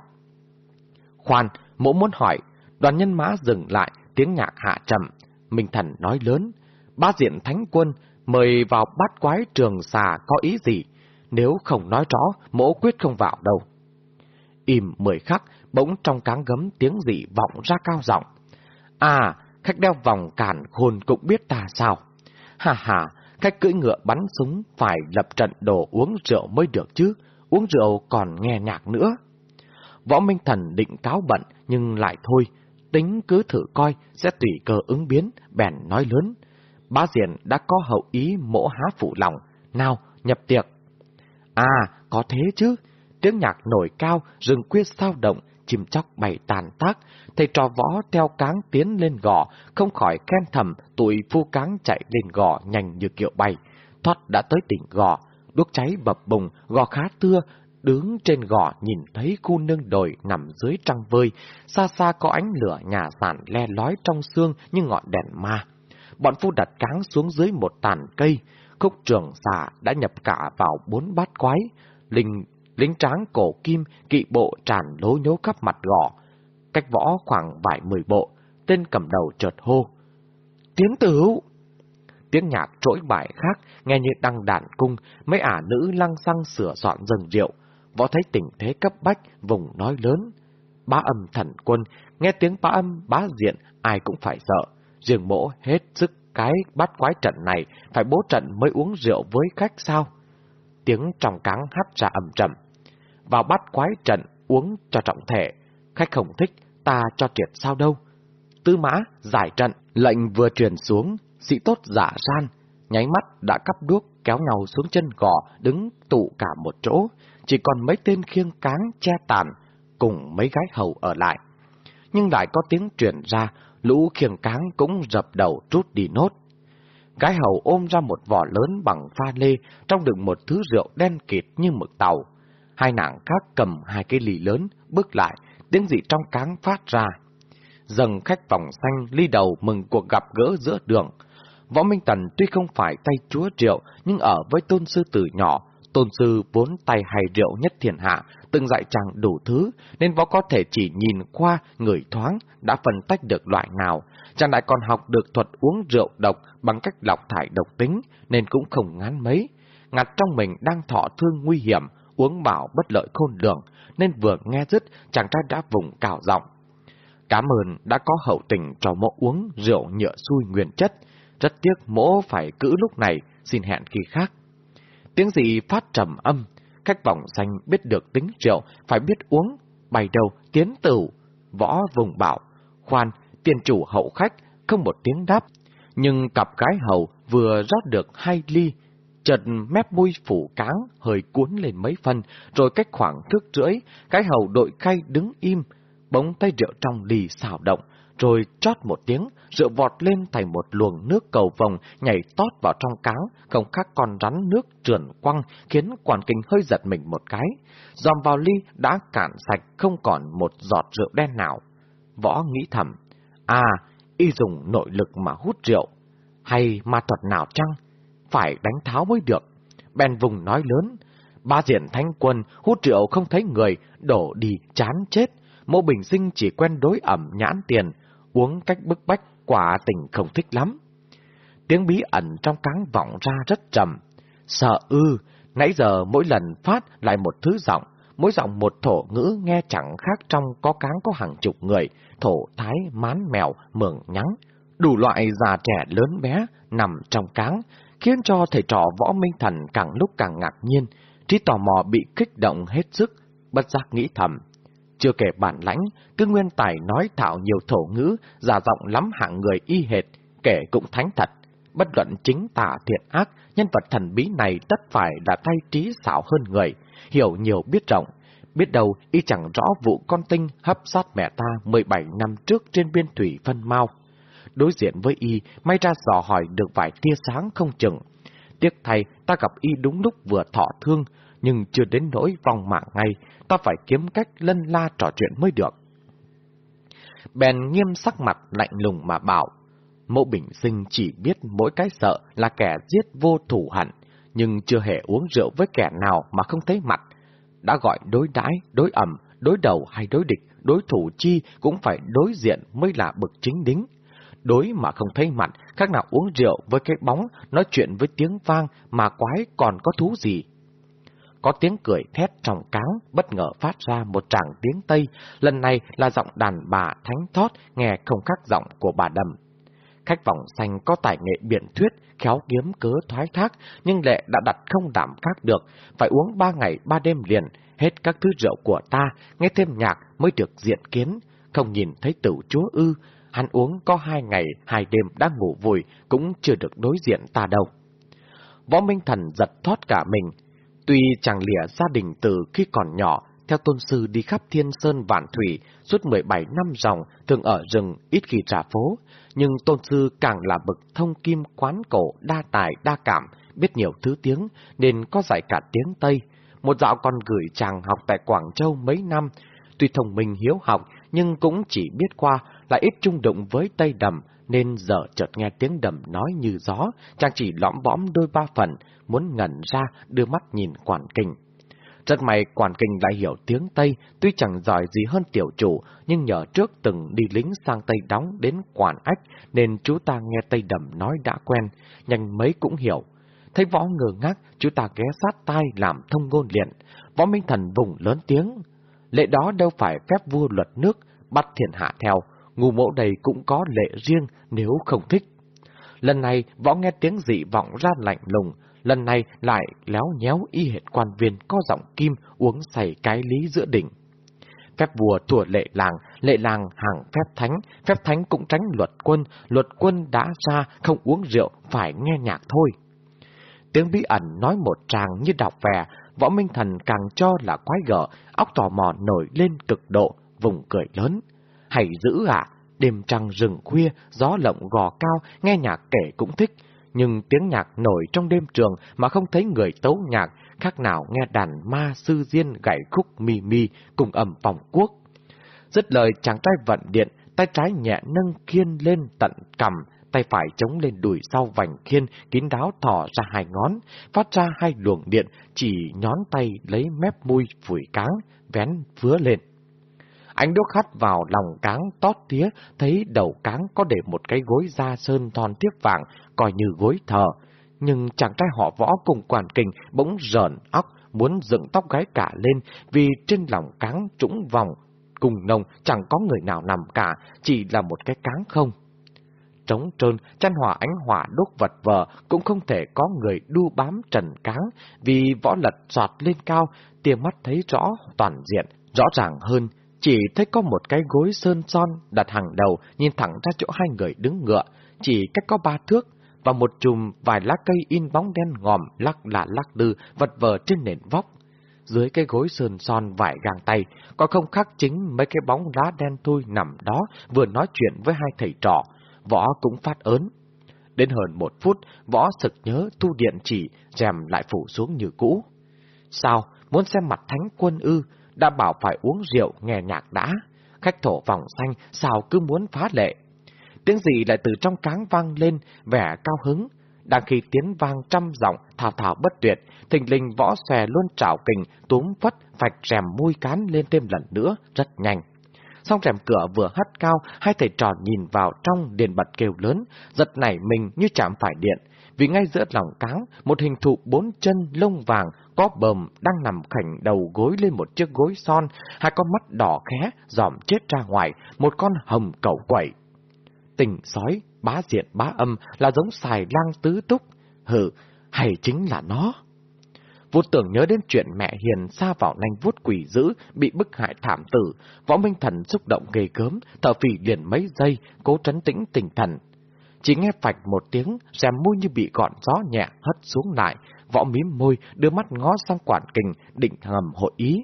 Khoan, mỗ muốn hỏi, đoàn nhân mã dừng lại, tiếng nhạc hạ trầm, Minh Thần nói lớn, ba diện thánh quân, mời vào bát quái trường xà có ý gì? Nếu không nói rõ, mỗ quyết không vào đâu. Im mười khắc, bỗng trong cáng gấm tiếng dị vọng ra cao giọng. À, khách đeo vòng cản khôn cũng biết ta sao? Hà hà, khách cưỡi ngựa bắn súng phải lập trận đồ uống rượu mới được chứ, uống rượu còn nghe nhạc nữa. Võ Minh Thần định cáo bận, nhưng lại thôi, tính cứ thử coi, sẽ tùy cơ ứng biến, bèn nói lớn. Bá Diện đã có hậu ý mỗ há phụ lòng, nào, nhập tiệc. À, có thế chứ, tiếng nhạc nổi cao, rừng quyết sao động, chim chóc bày tàn tác, thầy trò võ theo cáng tiến lên gò, không khỏi khen thầm tụi phu cáng chạy lên gò nhanh như kiệu bay. Thoát đã tới tỉnh gò, đuốc cháy bập bùng, gò khá tưa, Đứng trên gò nhìn thấy khu nương đồi nằm dưới trăng vơi, xa xa có ánh lửa nhà sàn le lói trong xương như ngọn đèn ma. Bọn phu đặt cáng xuống dưới một tàn cây, khúc trường xà đã nhập cả vào bốn bát quái, linh lính tráng cổ kim, kỵ bộ tràn lố nhố khắp mặt gò. Cách võ khoảng vài mười bộ, tên cầm đầu chợt hô. Tiến tử Tiếng nhạc trỗi bài khác, nghe như đăng đàn cung, mấy ả nữ lăng xăng sửa soạn dần rượu, Võ thấy tình thế cấp bách, vùng nói lớn. Bá âm thần quân, nghe tiếng bá âm bá diện, ai cũng phải sợ. Riêng mỗ hết sức cái bắt quái trận này, phải bố trận mới uống rượu với khách sao? Tiếng trong cáng hắt ra ầm trầm. Vào bắt quái trận uống cho trọng thể, khách không thích, ta cho triệt sao đâu. Tư mã, giải trận, lệnh vừa truyền xuống, sĩ tốt giả san, nháy mắt đã cắp đuốc kéo nhau xuống chân gò, đứng tụ cả một chỗ, chỉ còn mấy tên khiêng cáng che tàn, cùng mấy gái hầu ở lại. Nhưng lại có tiếng truyền ra, lũ khiêng cáng cũng dập đầu rút đi nốt. Gái hầu ôm ra một vỏ lớn bằng pha lê, trong đựng một thứ rượu đen kịt như mực tàu. Hai nàng khác cầm hai cái lì lớn, bước lại, tiếng gì trong cáng phát ra. Dần khách vòng xanh ly đầu mừng cuộc gặp gỡ giữa đường. Võ Minh Tần tuy không phải tay chúa rượu, nhưng ở với tôn sư tử nhỏ, Tôn sư vốn tay hay rượu nhất thiên hạ, từng dạy chàng đủ thứ, nên võ có thể chỉ nhìn qua người thoáng đã phân tách được loại nào. Chàng lại còn học được thuật uống rượu độc bằng cách lọc thải độc tính, nên cũng không ngán mấy. Ngặt trong mình đang thọ thương nguy hiểm, uống bảo bất lợi khôn lường, nên vừa nghe dứt, chàng trai đã vùng cào giọng. Cảm ơn đã có hậu tình cho mộ uống rượu nhựa xui nguyên chất. Rất tiếc mỗ phải cữ lúc này, xin hẹn khi khác. Tiếng gì phát trầm âm, khách vọng xanh biết được tính rượu, phải biết uống, bày đầu, tiến tử, võ vùng bảo. Khoan, tiền chủ hậu khách, không một tiếng đáp. Nhưng cặp gái hầu vừa rót được hai ly, chợt mép môi phủ cáng, hơi cuốn lên mấy phân, rồi cách khoảng thước rưỡi, cái hầu đội khay đứng im, bóng tay rượu trong ly xào động, rồi chót một tiếng, rượu vọt lên thành một luồng nước cầu vồng nhảy tót vào trong cáng, không khác con rắn nước trườn quăng, khiến quản kinh hơi giật mình một cái. Dòm vào ly đã cạn sạch, không còn một giọt rượu đen nào. Võ nghĩ thầm, à, y dùng nội lực mà hút rượu, hay ma thuật nào chăng? Phải đánh tháo mới được. Bèn vùng nói lớn, ba diện thanh quân hút rượu không thấy người, đổ đi chán chết. Mộ bình sinh chỉ quen đối ẩm nhãn tiền, uống cách bức bách, quả tình không thích lắm. Tiếng bí ẩn trong cáng vọng ra rất trầm. Sợ ư, nãy giờ mỗi lần phát lại một thứ giọng, mỗi giọng một thổ ngữ nghe chẳng khác trong có cáng có hàng chục người, thổ thái, mán mèo, mường nhắng. Đủ loại già trẻ lớn bé nằm trong cáng, khiến cho thầy trò võ minh thần càng lúc càng ngạc nhiên, trí tò mò bị kích động hết sức, bất giác nghĩ thầm. Chưa kể bản lãnh, cứ nguyên tài nói thạo nhiều thổ ngữ, giả giọng lắm hạng người y hệt, kể cũng thánh thật. Bất luận chính tả thiện ác, nhân vật thần bí này tất phải là tay trí xảo hơn người, hiểu nhiều biết rộng. Biết đâu y chẳng rõ vụ con tinh hấp sát mẹ ta 17 năm trước trên biên thủy phân mau. Đối diện với y, may ra dò hỏi được vài tia sáng không chừng. Tiếc thay, ta gặp y đúng lúc vừa thọ thương, nhưng chưa đến nỗi vòng mạng ngay, ta phải kiếm cách lân la trò chuyện mới được. Bèn nghiêm sắc mặt lạnh lùng mà bảo, mộ bình sinh chỉ biết mỗi cái sợ là kẻ giết vô thủ hẳn, nhưng chưa hề uống rượu với kẻ nào mà không thấy mặt. Đã gọi đối đãi, đối ẩm, đối đầu hay đối địch, đối thủ chi cũng phải đối diện mới là bực chính đính. Đối mà không thấy mặt, khác nào uống rượu với cái bóng, nói chuyện với tiếng vang mà quái còn có thú gì. Có tiếng cười thét trong cáng, bất ngờ phát ra một tràng tiếng Tây, lần này là giọng đàn bà thánh thót, nghe không khác giọng của bà đầm. Khách vòng xanh có tài nghệ biện thuyết, khéo kiếm cớ thoái thác, nhưng lệ đã đặt không đảm khác được, phải uống ba ngày ba đêm liền, hết các thứ rượu của ta, nghe thêm nhạc mới được diện kiến, không nhìn thấy tử chúa ư, hắn uống có hai ngày, hai đêm đã ngủ vùi, cũng chưa được đối diện ta đâu. Võ Minh Thần giật thoát cả mình, Tuy chàng lìa gia đình từ khi còn nhỏ, theo tôn sư đi khắp thiên sơn vạn thủy, suốt 17 năm dòng, thường ở rừng, ít khi trả phố, nhưng tôn sư càng là bậc thông kim quán cổ, đa tài, đa cảm, biết nhiều thứ tiếng, nên có dạy cả tiếng Tây. Một dạo còn gửi chàng học tại Quảng Châu mấy năm, tuy thông minh hiếu học, nhưng cũng chỉ biết qua lại ít trung đụng với Tây Đầm, nên giờ chợt nghe tiếng đầm nói như gió, chàng chỉ lõm bõm đôi ba phần, muốn ngẩn ra đưa mắt nhìn quản kinh. Rất may quản kinh lại hiểu tiếng Tây, tuy chẳng giỏi gì hơn tiểu chủ, nhưng nhờ trước từng đi lính sang Tây đóng đến quản ách, nên chú ta nghe Tây đầm nói đã quen, nhanh mấy cũng hiểu. Thấy võ ngờ ngác, chú ta ghé sát tai làm thông ngôn liền. võ minh thần vùng lớn tiếng. Lệ đó đâu phải phép vua luật nước, bắt thiền hạ theo, ngu mộ đầy cũng có lệ riêng nếu không thích. Lần này võ nghe tiếng dị vọng ra lạnh lùng, lần này lại léo nhéo y hệt quan viên có giọng kim uống xảy cái lý giữa đỉnh. Phép vua thủa lệ làng, lệ làng hàng phép thánh, phép thánh cũng tránh luật quân, luật quân đã ra không uống rượu, phải nghe nhạc thôi. Tiếng bí ẩn nói một tràng như đọc vè, võ minh thần càng cho là quái gở, óc tò mò nổi lên cực độ, vùng cười lớn. Hay dữ ạ, đêm trăng rừng khuya, gió lộng gò cao, nghe nhạc kể cũng thích, nhưng tiếng nhạc nổi trong đêm trường mà không thấy người tấu nhạc, khác nào nghe đàn ma sư diên gảy khúc mì mì cùng ẩm phòng quốc. Dứt lời chàng trai vận điện, tay trái nhẹ nâng khiên lên tận cầm, tay phải chống lên đùi sau vành khiên, kín đáo thỏ ra hai ngón, phát ra hai luồng điện, chỉ nhón tay lấy mép mui phủi cáng, vén vứa lên. Anh đốt hắt vào lòng cáng tót tía, thấy đầu cáng có để một cái gối da sơn thon tiếp vàng, coi như gối thờ. Nhưng chàng trai họ võ cùng quản kình bỗng rợn óc, muốn dựng tóc gái cả lên, vì trên lòng cáng trũng vòng, cùng nông chẳng có người nào nằm cả, chỉ là một cái cáng không. Trống trơn, chăn hỏa ánh hỏa đốt vật vờ, cũng không thể có người đu bám trần cáng, vì võ lật giọt lên cao, tia mắt thấy rõ toàn diện, rõ ràng hơn, chỉ thấy có một cái gối sơn son đặt hàng đầu, nhìn thẳng ra chỗ hai người đứng ngựa, chỉ cách có ba thước, và một chùm vài lá cây in bóng đen ngòm lắc lạ lắc lư vật vờ trên nền vóc. Dưới cái gối sơn son vải gàng tay, có không khác chính mấy cái bóng lá đen thui nằm đó vừa nói chuyện với hai thầy trò. Võ cũng phát ớn. Đến hơn một phút, võ sực nhớ thu điện chỉ, rèm lại phủ xuống như cũ. Sao, muốn xem mặt thánh quân ư, đã bảo phải uống rượu nghe nhạc đã. Khách thổ vòng xanh sao cứ muốn phá lệ. Tiếng gì lại từ trong cáng vang lên, vẻ cao hứng. Đang khi tiếng vang trăm giọng, thảo thảo bất tuyệt, thình linh võ xòe luôn trảo kình, túm phất, vạch rèm môi cán lên thêm lần nữa, rất nhanh. Xong rèm cửa vừa hất cao, hai thầy trò nhìn vào trong điện bật kêu lớn, giật nảy mình như chạm phải điện. Vì ngay giữa lòng cáng, một hình thụ bốn chân lông vàng có bờm đang nằm khảnh đầu gối lên một chiếc gối son, hai con mắt đỏ khé, dòm chết ra ngoài, một con hầm cẩu quẩy. Tình sói, bá diện bá âm là giống xài lang tứ túc, hừ, hay chính là nó. Vút tưởng nhớ đến chuyện mẹ Hiền xa vào nanh vuốt quỷ dữ, bị bức hại thảm tử, võ minh thần xúc động ghê gớm, thở phì liền mấy giây, cố trấn tĩnh tình thần. Chỉ nghe phạch một tiếng, rèm môi như bị gọn gió nhẹ hất xuống lại, võ mím môi, đưa mắt ngó sang quản kình, định ngầm hội ý.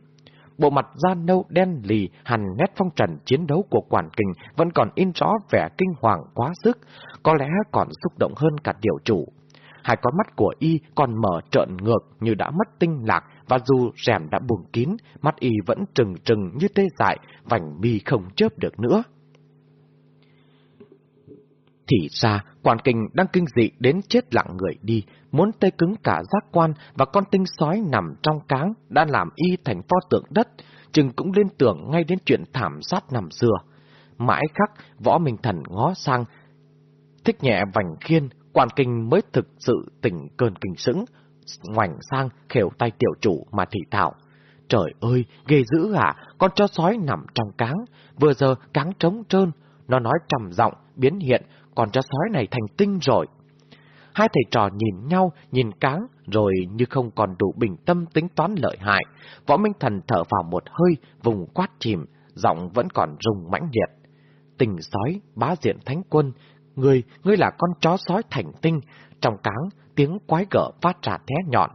Bộ mặt da nâu đen lì, hằn nét phong trần chiến đấu của quản kình vẫn còn in rõ vẻ kinh hoàng quá sức, có lẽ còn xúc động hơn cả điều chủ. Hai con mắt của y còn mở trợn ngược như đã mất tinh lạc, và dù rèm đã buông kín, mắt y vẫn trừng trừng như tê dại, vành mi không chớp được nữa. Thì ra, quan kinh đang kinh dị đến chết lặng người đi, muốn tê cứng cả giác quan và con tinh sói nằm trong cáng đã làm y thành pho tượng đất, chừng cũng lên tưởng ngay đến chuyện thảm sát năm xưa. Mãi khắc, võ minh thần ngó sang, thích nhẹ vành khiên, quan kinh mới thực sự tỉnh cơn kinh sững, ngoảnh sang khều tay tiểu chủ mà thị thảo. Trời ơi, ghê dữ à, con chó sói nằm trong cáng, vừa giờ cáng trống trơn, nó nói trầm giọng biến hiện, còn chó sói này thành tinh rồi. Hai thầy trò nhìn nhau, nhìn cáng, rồi như không còn đủ bình tâm tính toán lợi hại. Võ Minh Thần thở vào một hơi, vùng quát chìm, giọng vẫn còn rung mãnh liệt. Tình sói, bá diện thánh quân, ngươi, ngươi là con chó sói thành tinh. Trong cáng, tiếng quái gở phát ra thé nhọn.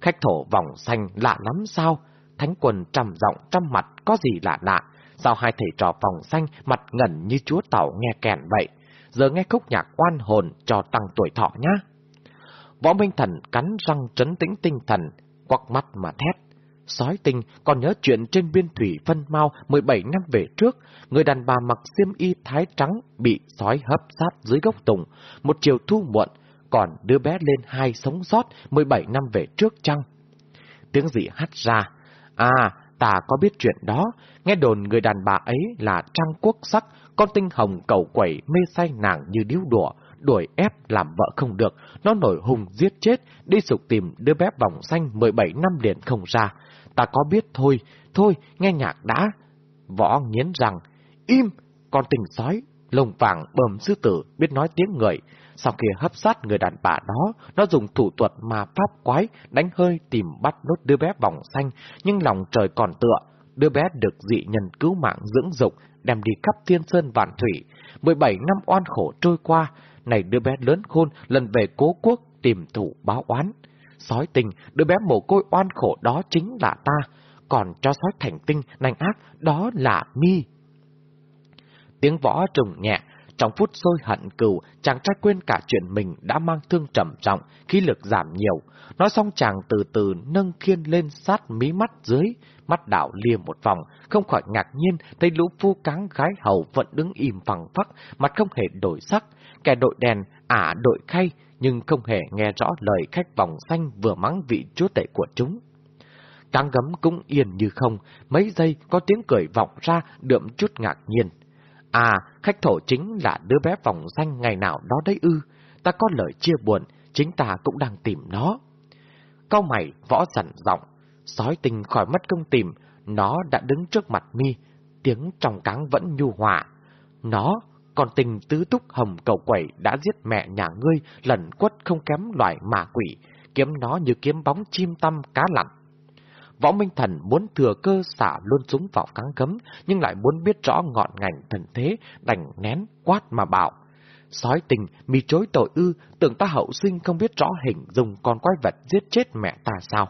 Khách thổ vòng xanh lạ lắm sao? Thánh quân trầm giọng trăm mặt, có gì lạ lạ? Sao hai thầy trò vòng xanh mặt ngẩn như chúa tàu nghe kèn vậy? Giờ nghe khúc nhạc oan hồn cho tăng tuổi thọ nhá. Võ Minh Thần cắn răng trấn tĩnh tinh thần, quặc mắt mà thét. Sói tinh còn nhớ chuyện trên biên thủy phân mau 17 năm về trước, người đàn bà mặc xiêm y thái trắng bị sói hấp sát dưới gốc tùng, một chiều thu muộn, còn đứa bé lên hai sống sót 17 năm về trước chăng? Tiếng gì hắt ra, à, ta có biết chuyện đó, nghe đồn người đàn bà ấy là Trang Quốc Sắc, con tinh hồng cầu quẩy mê say nàng như điếu đùa, đuổi ép làm vợ không được, nó nổi hùng giết chết, đi sục tìm đứa bé vòng xanh 17 năm liền không ra. Ta có biết thôi, thôi, nghe nhạc đã. Võ nghiến rằng, im, con tình sói, lồng vàng bầm sư tử, biết nói tiếng người. Sau khi hấp sát người đàn bà đó, nó dùng thủ thuật mà pháp quái, đánh hơi tìm bắt nốt đứa bé vòng xanh, nhưng lòng trời còn tựa. Đứa bé được dị nhân cứu mạng dưỡng dục, đem đi khắp thiên sơn vạn thủy. 17 năm oan khổ trôi qua, này đứa bé lớn khôn lần về cố quốc tìm thủ báo oán. Sói tình, đứa bé mồ côi oan khổ đó chính là ta, còn cho sói thành tinh, nành ác, đó là mi. Tiếng võ trùng nhẹ, Trong phút sôi hận cừu, chàng trai quên cả chuyện mình đã mang thương trầm trọng, khí lực giảm nhiều. Nói xong chàng từ từ nâng khiên lên sát mí mắt dưới, mắt đảo lia một vòng, không khỏi ngạc nhiên thấy lũ phu cáng gái hầu vẫn đứng im phẳng phắc, mặt không hề đổi sắc. Kẻ đội đèn, ả đội khay, nhưng không hề nghe rõ lời khách vòng xanh vừa mắng vị chúa tể của chúng. Cáng gấm cũng yên như không, mấy giây có tiếng cười vọng ra đượm chút ngạc nhiên. À, khách thổ chính là đứa bé vòng xanh ngày nào đó đấy ư, ta có lời chia buồn, chính ta cũng đang tìm nó. Cao mày, võ dặn giọng, sói tình khỏi mất công tìm, nó đã đứng trước mặt mi, tiếng trong cáng vẫn nhu hòa. Nó, còn tình tứ túc hồng cầu quẩy đã giết mẹ nhà ngươi, lần quất không kém loại mà quỷ, kiếm nó như kiếm bóng chim tăm cá lặn. Võ Minh Thần muốn thừa cơ xả luôn súng vào cáng cấm, nhưng lại muốn biết rõ ngọn ngành thần thế, đành nén, quát mà bảo. Sói tình, mi chối tội ư, tưởng ta hậu sinh không biết rõ hình dùng con quái vật giết chết mẹ ta sao?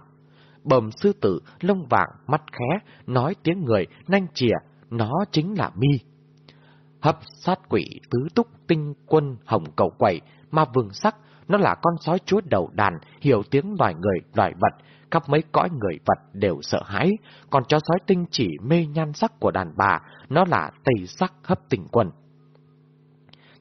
Bầm sư tử, lông vàng, mắt khé, nói tiếng người, nanh chìa, nó chính là mi. Hấp sát quỷ tứ túc tinh quân hồng cầu quẩy, ma vương sắc, nó là con sói chúa đầu đàn, hiểu tiếng loài người, loài vật, khắp mấy cõi người vật đều sợ hãi, còn cho sói tinh chỉ mê nhan sắc của đàn bà, nó là tây sắc hấp tình quân.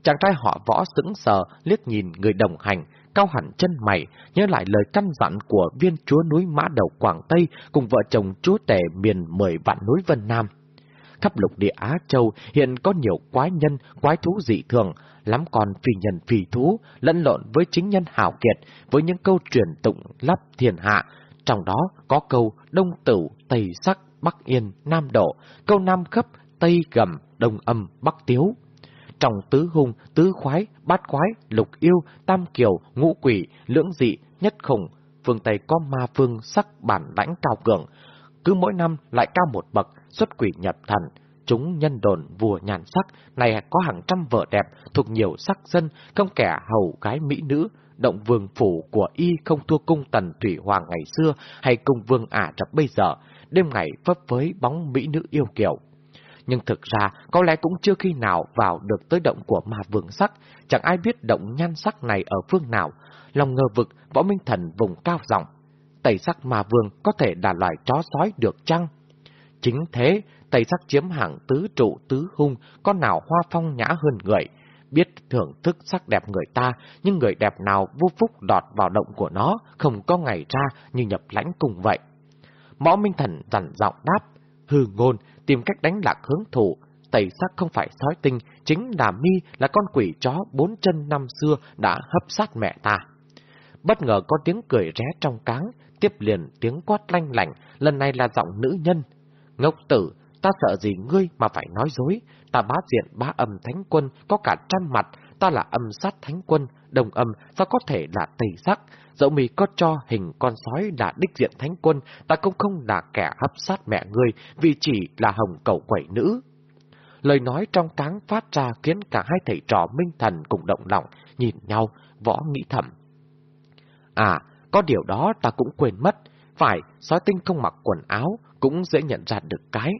Chàng trai họ võ sững sờ, liếc nhìn người đồng hành, cao hẳn chân mày, nhớ lại lời căn dặn của viên chúa núi Mã Đầu Quảng Tây cùng vợ chồng chúa tể miền mười vạn núi Vân Nam. Khắp lục địa Á Châu hiện có nhiều quái nhân, quái thú dị thường, lắm còn phi nhân phi thú, lẫn lộn với chính nhân hào kiệt, với những câu truyền tụng lắp thiên hạ. Trong đó có câu Đông Tử, Tây Sắc, Bắc Yên, Nam Độ, câu Nam Khấp, Tây Gầm, Đông Âm, Bắc Tiếu. Trong tứ hung, tứ khoái, bát khoái lục yêu, tam kiều, ngũ quỷ, lưỡng dị, nhất khủng, phương Tây có ma phương sắc bản lãnh cao cường. Cứ mỗi năm lại cao một bậc, xuất quỷ nhập thần. Chúng nhân đồn vua nhàn sắc, này có hàng trăm vợ đẹp, thuộc nhiều sắc dân, không kẻ hầu gái mỹ nữ, động vương phủ của y không thua cung tần thủy hoàng ngày xưa hay cung vương ả rập bây giờ, đêm ngày phấp với bóng mỹ nữ yêu kiều. Nhưng thực ra, có lẽ cũng chưa khi nào vào được tới động của ma vương sắc, chẳng ai biết động nhan sắc này ở phương nào. Lòng ngờ vực, võ minh thần vùng cao giọng Tẩy sắc ma vương có thể là loài chó sói được chăng? Chính thế, Tây sắc chiếm hạng tứ trụ tứ hung, con nào hoa phong nhã hơn người, biết thưởng thức sắc đẹp người ta, nhưng người đẹp nào vô phúc đọt vào động của nó, không có ngày ra như nhập lãnh cùng vậy. Mõ Minh Thần dặn giọng đáp, hư ngôn, tìm cách đánh lạc hướng thủ. tẩy sắc không phải sói tinh, chính là mi là con quỷ chó bốn chân năm xưa đã hấp sát mẹ ta. Bất ngờ có tiếng cười ré trong cáng, tiếp liền tiếng quát lanh lảnh, lần này là giọng nữ nhân. Ngốc tử, ta sợ gì ngươi mà phải nói dối, ta bá diện bá âm thánh quân, có cả trăm mặt, ta là âm sát thánh quân, đồng âm, sao có thể là tây sắc, dẫu mì có cho hình con sói là đích diện thánh quân, ta cũng không là kẻ hấp sát mẹ ngươi, vì chỉ là hồng cầu quẩy nữ. Lời nói trong táng phát ra khiến cả hai thầy trò minh thần cùng động lòng, nhìn nhau, võ nghĩ thầm. À, có điều đó ta cũng quên mất, phải, sói tinh không mặc quần áo, cũng dễ nhận ra được cái.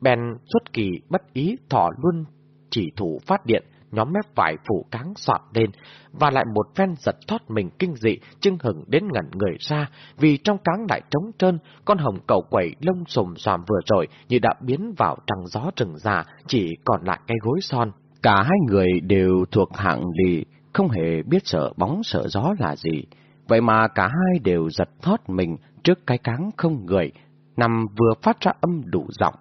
Bèn xuất kỳ bất ý thỏ luôn chỉ thủ phát điện, nhóm mép vải phủ cáng soạt lên, và lại một phen giật thoát mình kinh dị, chưng hừng đến ngẩn người ra, vì trong cáng lại trống trơn, con hồng cầu quẩy lông xùm xoàm vừa rồi như đã biến vào trăng gió rừng già, chỉ còn lại cái gối son. Cả hai người đều thuộc hạng lì, không hề biết sợ bóng sợ gió là gì. Vậy mà cả hai đều giật thoát mình trước cái cáng không người, nằm vừa phát ra âm đủ giọng.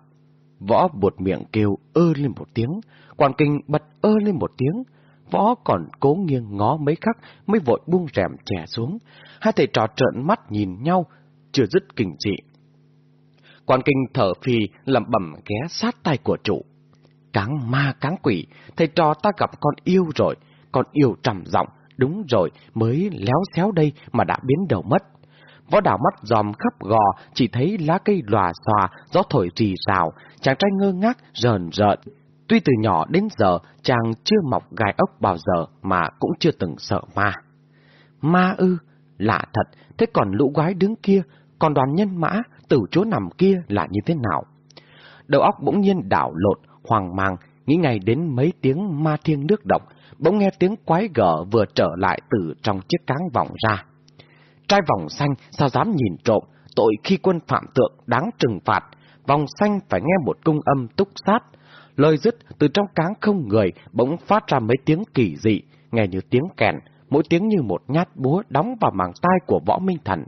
Võ buột miệng kêu ơ lên một tiếng, quan kinh bật ơ lên một tiếng. Võ còn cố nghiêng ngó mấy khắc mới vội buông rèm trẻ xuống. Hai thầy trò trợn mắt nhìn nhau, chưa dứt kinh dị. Quan kinh thở phì lẩm bẩm ghé sát tay của chủ. Cáng ma cáng quỷ, thầy trò ta gặp con yêu rồi, con yêu trầm giọng, đúng rồi, mới léo xéo đây mà đã biến đầu mất. Võ đảo mắt dòm khắp gò, chỉ thấy lá cây lòa xòa, gió thổi rì rào, chàng trai ngơ ngác, rờn rợn. Tuy từ nhỏ đến giờ, chàng chưa mọc gai ốc bao giờ mà cũng chưa từng sợ ma. Ma ư, lạ thật, thế còn lũ gái đứng kia, còn đoàn nhân mã, tử chỗ nằm kia là như thế nào? Đầu óc bỗng nhiên đảo lộn, hoang mang, nghĩ ngay đến mấy tiếng ma thiêng nước động, bỗng nghe tiếng quái gở vừa trở lại từ trong chiếc cáng vọng ra. Trai vòng xanh sao dám nhìn trộm, tội khi quân phạm tượng đáng trừng phạt, vòng xanh phải nghe một cung âm túc sát. Lời dứt từ trong cáng không người bỗng phát ra mấy tiếng kỳ dị, nghe như tiếng kèn, mỗi tiếng như một nhát búa đóng vào màng tai của võ minh thần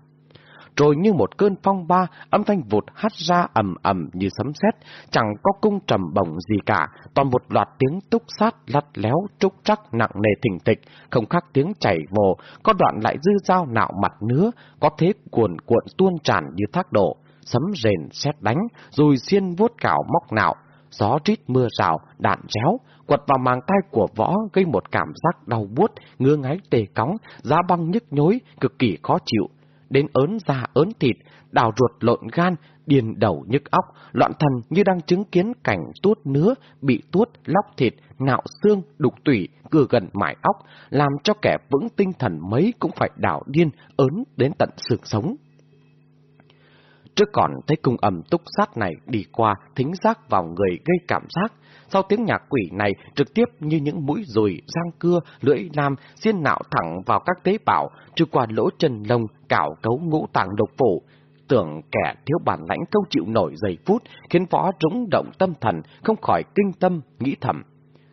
rồi như một cơn phong ba, âm thanh vụt hát ra ầm ầm như sấm sét, chẳng có cung trầm bổng gì cả, toàn một loạt tiếng túc sát lắt léo trúc trắc nặng nề thình thịch, không khác tiếng chảy vồ, có đoạn lại dư dao nạo mặt nứa, có thế cuồn cuộn tuôn tràn như thác đổ, sấm rền sét đánh, rồi xiên vuốt cào móc nạo, gió rít mưa rào, đạn réo, quật vào màng tay của võ gây một cảm giác đau buốt, ngứa ngáy tê cóng, da băng nhức nhối, cực kỳ khó chịu, đến ớn da ớn thịt, đào ruột lộn gan, điền đầu nhức óc, loạn thần như đang chứng kiến cảnh tuốt nứa, bị tuốt, lóc thịt, nạo xương, đục tủy, cưa gần mải óc, làm cho kẻ vững tinh thần mấy cũng phải đảo điên, ớn đến tận xương sống. Trước còn thấy cung âm túc sát này đi qua, thính giác vào người gây cảm giác, sau tiếng nhạc quỷ này trực tiếp như những mũi rùi, răng cưa, lưỡi lam, xiên nạo thẳng vào các tế bào, trừ qua lỗ chân lông, cào cấu ngũ tạng độc phủ. Tưởng kẻ thiếu bản lãnh không chịu nổi giây phút, khiến võ rúng động tâm thần, không khỏi kinh tâm, nghĩ thầm.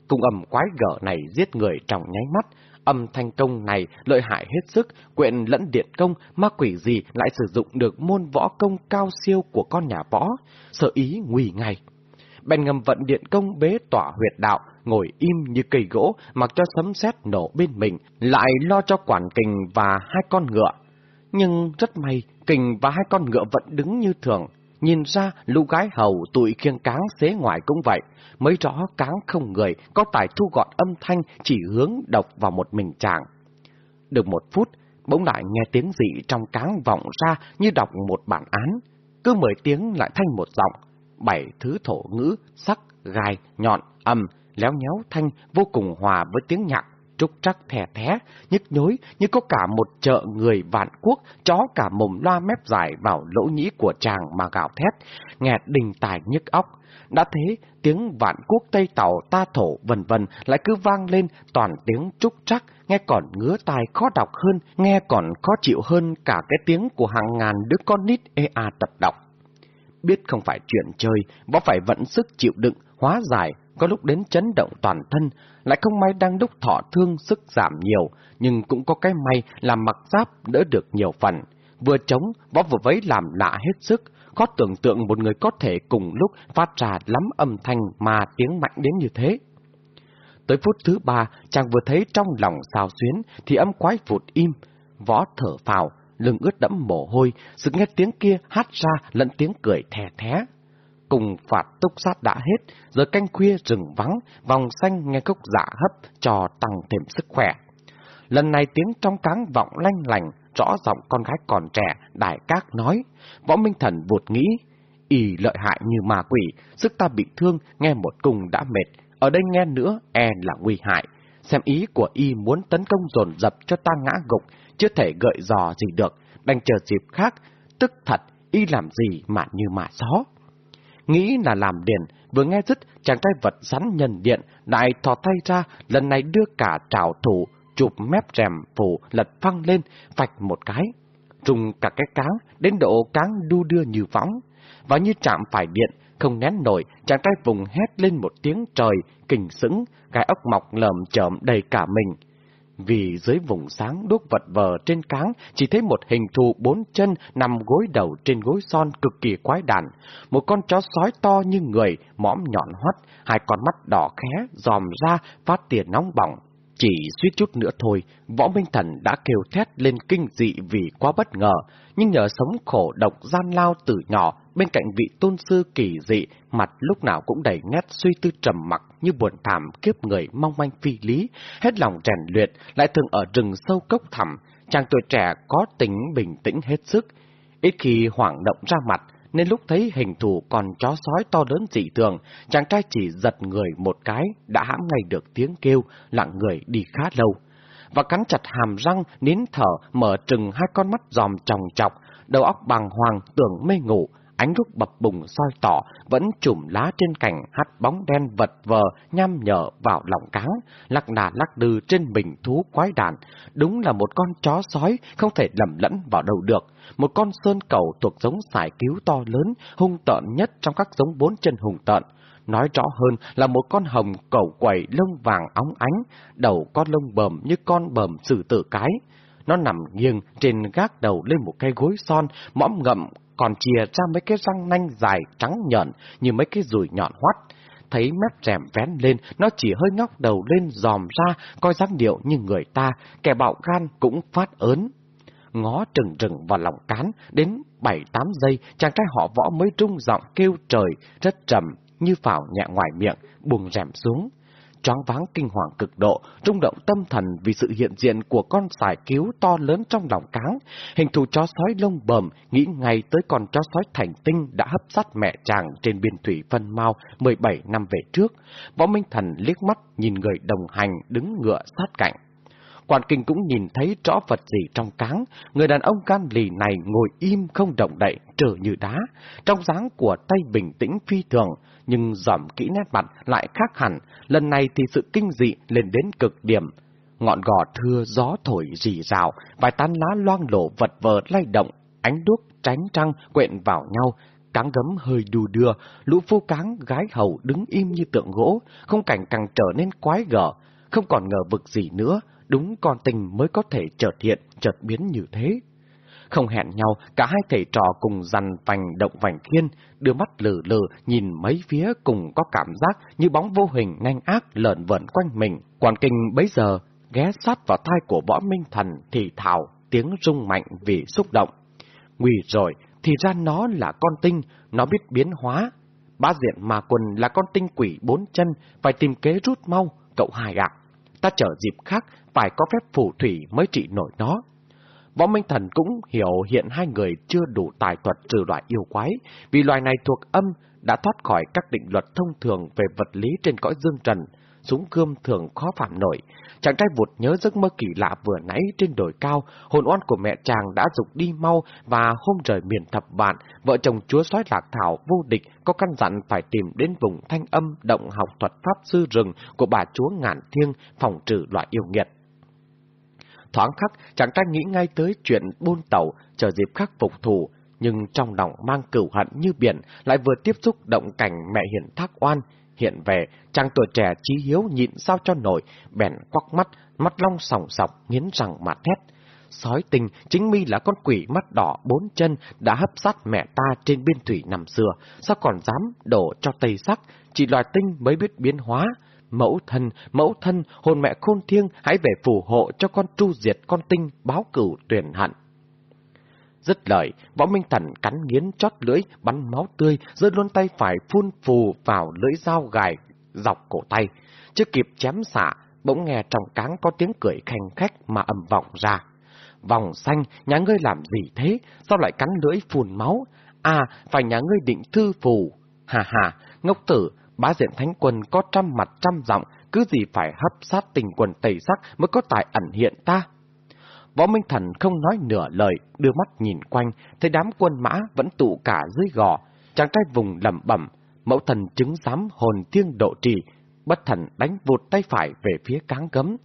Cung âm quái gở này giết người trong nháy mắt, âm thanh công này lợi hại hết sức, quyện lẫn điện công, ma quỷ gì lại sử dụng được môn võ công cao siêu của con nhà võ, sợ ý nguy ngay bèn ngầm vận điện công bế tỏa huyệt đạo, ngồi im như cây gỗ, mặc cho sấm sét nổ bên mình, lại lo cho quản kình và hai con ngựa. Nhưng rất may, kình và hai con ngựa vẫn đứng như thường. Nhìn ra, lũ gái hầu tụi kiêng cáng xế ngoài cũng vậy. mấy rõ cáng không người, có tài thu gọn âm thanh chỉ hướng độc vào một mình chàng. Được một phút, bỗng lại nghe tiếng dị trong cáng vọng ra như đọc một bản án. Cứ mười tiếng lại thanh một giọng, bảy thứ thổ ngữ, sắc, gai, nhọn, âm, léo nhéo thanh vô cùng hòa với tiếng nhạc, trúc trắc thẻ thé, nhức nhối như có cả một chợ người vạn quốc, chó cả mồm loa mép dài vào lỗ nhĩ của chàng mà gào thét, nghẹt đình tài nhức óc. Đã thế, tiếng vạn quốc Tây Tàu ta thổ vân vân lại cứ vang lên toàn tiếng trúc trắc, nghe còn ngứa tai khó đọc hơn, nghe còn khó chịu hơn cả cái tiếng của hàng ngàn đứa con nít ê a tập đọc biết không phải chuyện chơi, võ phải vận sức chịu đựng, hóa giải, có lúc đến chấn động toàn thân, lại không may đang lúc thọ thương sức giảm nhiều, nhưng cũng có cái may là mặc giáp đỡ được nhiều phần. Vừa chống, võ vừa vấy làm lạ hết sức, khó tưởng tượng một người có thể cùng lúc phát ra lắm âm thanh mà tiếng mạnh đến như thế. Tới phút thứ ba, chàng vừa thấy trong lòng xào xuyến, thì âm quái vụt im, võ thở phào, lưng ướt đẫm mồ hôi, sự nghe tiếng kia hát ra lẫn tiếng cười thè thé. Cùng phạt túc sát đã hết, giờ canh khuya rừng vắng, vòng xanh nghe cốc dạ hấp cho tăng thêm sức khỏe. Lần này tiếng trong cáng vọng lanh lành, rõ giọng con gái còn trẻ, đại các nói. Võ Minh Thần vụt nghĩ, y lợi hại như ma quỷ, sức ta bị thương, nghe một cùng đã mệt, ở đây nghe nữa e là nguy hại. Xem ý của y muốn tấn công dồn dập cho ta ngã gục, chưa thể gợi dò gì được, đành chờ dịp khác, tức thật, y làm gì mà như mà gió. Nghĩ là làm điện, vừa nghe dứt, chàng trai vật rắn nhân điện, lại thò tay ra, lần này đưa cả trảo thủ, chụp mép rèm phủ, lật phăng lên, vạch một cái. Trùng cả cái cáng, đến độ cáng đu đưa như võng. Và như chạm phải điện, không nén nổi, chàng trai vùng hét lên một tiếng trời, kình sững, cái ốc mọc lởm chởm đầy cả mình. Vì dưới vùng sáng đuốc vật vờ trên cáng chỉ thấy một hình thù bốn chân nằm gối đầu trên gối son cực kỳ quái đản. Một con chó sói to như người, mõm nhọn hoắt, hai con mắt đỏ khé, dòm ra, phát tiền nóng bỏng. Chỉ suýt chút nữa thôi, võ minh thần đã kêu thét lên kinh dị vì quá bất ngờ, nhưng nhờ sống khổ độc gian lao từ nhỏ, bên cạnh vị tôn sư kỳ dị, mặt lúc nào cũng đầy nét suy tư trầm mặc như buồn thảm kiếp người mong manh phi lý, hết lòng rèn luyện, lại thường ở rừng sâu cốc thẳm, chàng tuổi trẻ có tính bình tĩnh hết sức, ít khi hoảng động ra mặt, nên lúc thấy hình thù còn chó sói to lớn dị thường, chàng trai chỉ giật người một cái, đã hãm ngay được tiếng kêu, lặng người đi khá lâu. Và cắn chặt hàm răng, nín thở, mở trừng hai con mắt dòm tròng trọc, đầu óc bàng hoàng, tưởng mê ngủ, ánh rút bập bùng soi tỏ, vẫn trùm lá trên cành hắt bóng đen vật vờ, nham nhở vào lòng cáng, lắc đà lắc đừ trên mình thú quái đàn. Đúng là một con chó sói, không thể lầm lẫn vào đâu được. Một con sơn cầu thuộc giống sải cứu to lớn, hung tợn nhất trong các giống bốn chân hùng tợn. Nói rõ hơn là một con hồng cầu quẩy lông vàng óng ánh, đầu có lông bờm như con bờm sử tử cái. Nó nằm nghiêng trên gác đầu lên một cây gối son, mõm ngậm, còn chìa ra mấy cái răng nanh dài trắng nhợn như mấy cái rùi nhọn hoắt. Thấy mép rèm vén lên, nó chỉ hơi ngóc đầu lên dòm ra, coi dáng điệu như người ta, kẻ bạo gan cũng phát ớn. Ngó trừng trừng vào lòng cán, đến bảy tám giây, chàng trai họ võ mới trung giọng kêu trời, rất trầm, như phảo nhẹ ngoài miệng, buông rèm xuống. Choáng váng kinh hoàng cực độ, rung động tâm thần vì sự hiện diện của con sải cứu to lớn trong lòng cáng. Hình thù chó sói lông bầm, nghĩ ngay tới con chó sói thành tinh đã hấp sát mẹ chàng trên biên thủy phân mau 17 năm về trước. Võ Minh Thần liếc mắt nhìn người đồng hành đứng ngựa sát cạnh. Quản kinh cũng nhìn thấy rõ vật gì trong cáng, người đàn ông can lì này ngồi im không động đậy, trở như đá. Trong dáng của tay bình tĩnh phi thường, nhưng dòm kỹ nét mặt lại khác hẳn, lần này thì sự kinh dị lên đến cực điểm. Ngọn gò thưa gió thổi rì rào, vài tán lá loang lổ vật vờ lay động, ánh đuốc tránh trăng quện vào nhau, cáng gấm hơi đù đưa, lũ phu cáng gái hầu đứng im như tượng gỗ, không cảnh càng trở nên quái gở, không còn ngờ vực gì nữa, đúng con tình mới có thể chợt hiện, chợt biến như thế. Không hẹn nhau, cả hai thầy trò cùng dằn vành động vành khiên, đưa mắt lử lử nhìn mấy phía cùng có cảm giác như bóng vô hình nhanh ác lợn vẩn quanh mình. Quản kinh bấy giờ ghé sát vào tai của võ minh thần thì thảo, tiếng rung mạnh vì xúc động. Nguy rồi, thì ra nó là con tinh, nó biết biến hóa. Bá diện mà quần là con tinh quỷ bốn chân, phải tìm kế rút mau, cậu hài ạ. Ta chờ dịp khác, phải có phép phù thủy mới trị nổi nó. Võ Minh Thần cũng hiểu hiện hai người chưa đủ tài thuật trừ loại yêu quái, vì loài này thuộc âm đã thoát khỏi các định luật thông thường về vật lý trên cõi dương trần, súng cơm thường khó phạm nổi. Chàng trai vụt nhớ giấc mơ kỳ lạ vừa nãy trên đồi cao, hồn oan của mẹ chàng đã dục đi mau và hôm rời miền thập vạn, vợ chồng chúa soái lạc thảo vô địch có căn dặn phải tìm đến vùng thanh âm động học thuật pháp sư rừng của bà chúa ngạn thiêng phòng trừ loại yêu nghiệt. Thoáng khắc, chàng trai nghĩ ngay tới chuyện buôn tàu, chờ dịp khắc phục thù, nhưng trong lòng mang cửu hận như biển, lại vừa tiếp xúc động cảnh mẹ hiện thác oan. Hiện về, chàng tuổi trẻ trí hiếu nhịn sao cho nổi, bèn quắc mắt, mắt long sòng sọc, nghiến răng mà thét. Sói tình, chính mi là con quỷ mắt đỏ bốn chân đã hấp sát mẹ ta trên biên thủy năm xưa, sao còn dám đổ cho tây sắc, chỉ loài tinh mới biết biến hóa. Mẫu thân, mẫu thân, hồn mẹ khôn thiêng, hãy về phù hộ cho con tru diệt con tinh, báo cửu tuyển hận. Dứt lời, võ minh thần cắn nghiến chót lưỡi, bắn máu tươi, rơi luôn tay phải phun phù vào lưỡi dao gài dọc cổ tay. Chưa kịp chém xạ, bỗng nghe trong cáng có tiếng cười khanh khách mà ầm vọng ra. Vòng xanh, nhà ngươi làm gì thế? Sao lại cắn lưỡi phun máu? À, phải nhà ngươi định thư phù. Hà hà, ngốc tử, bá diện thánh quân có trăm mặt trăm giọng, cứ gì phải hấp sát tình quần tẩy sắc mới có tài ẩn hiện ta. Võ Minh Thần không nói nửa lời, đưa mắt nhìn quanh, thấy đám quân mã vẫn tụ cả dưới gò. Chàng trai vùng lẩm bẩm, mẫu thần chứng giám hồn thiêng độ trì, bất thần đánh vụt tay phải về phía cáng cấm.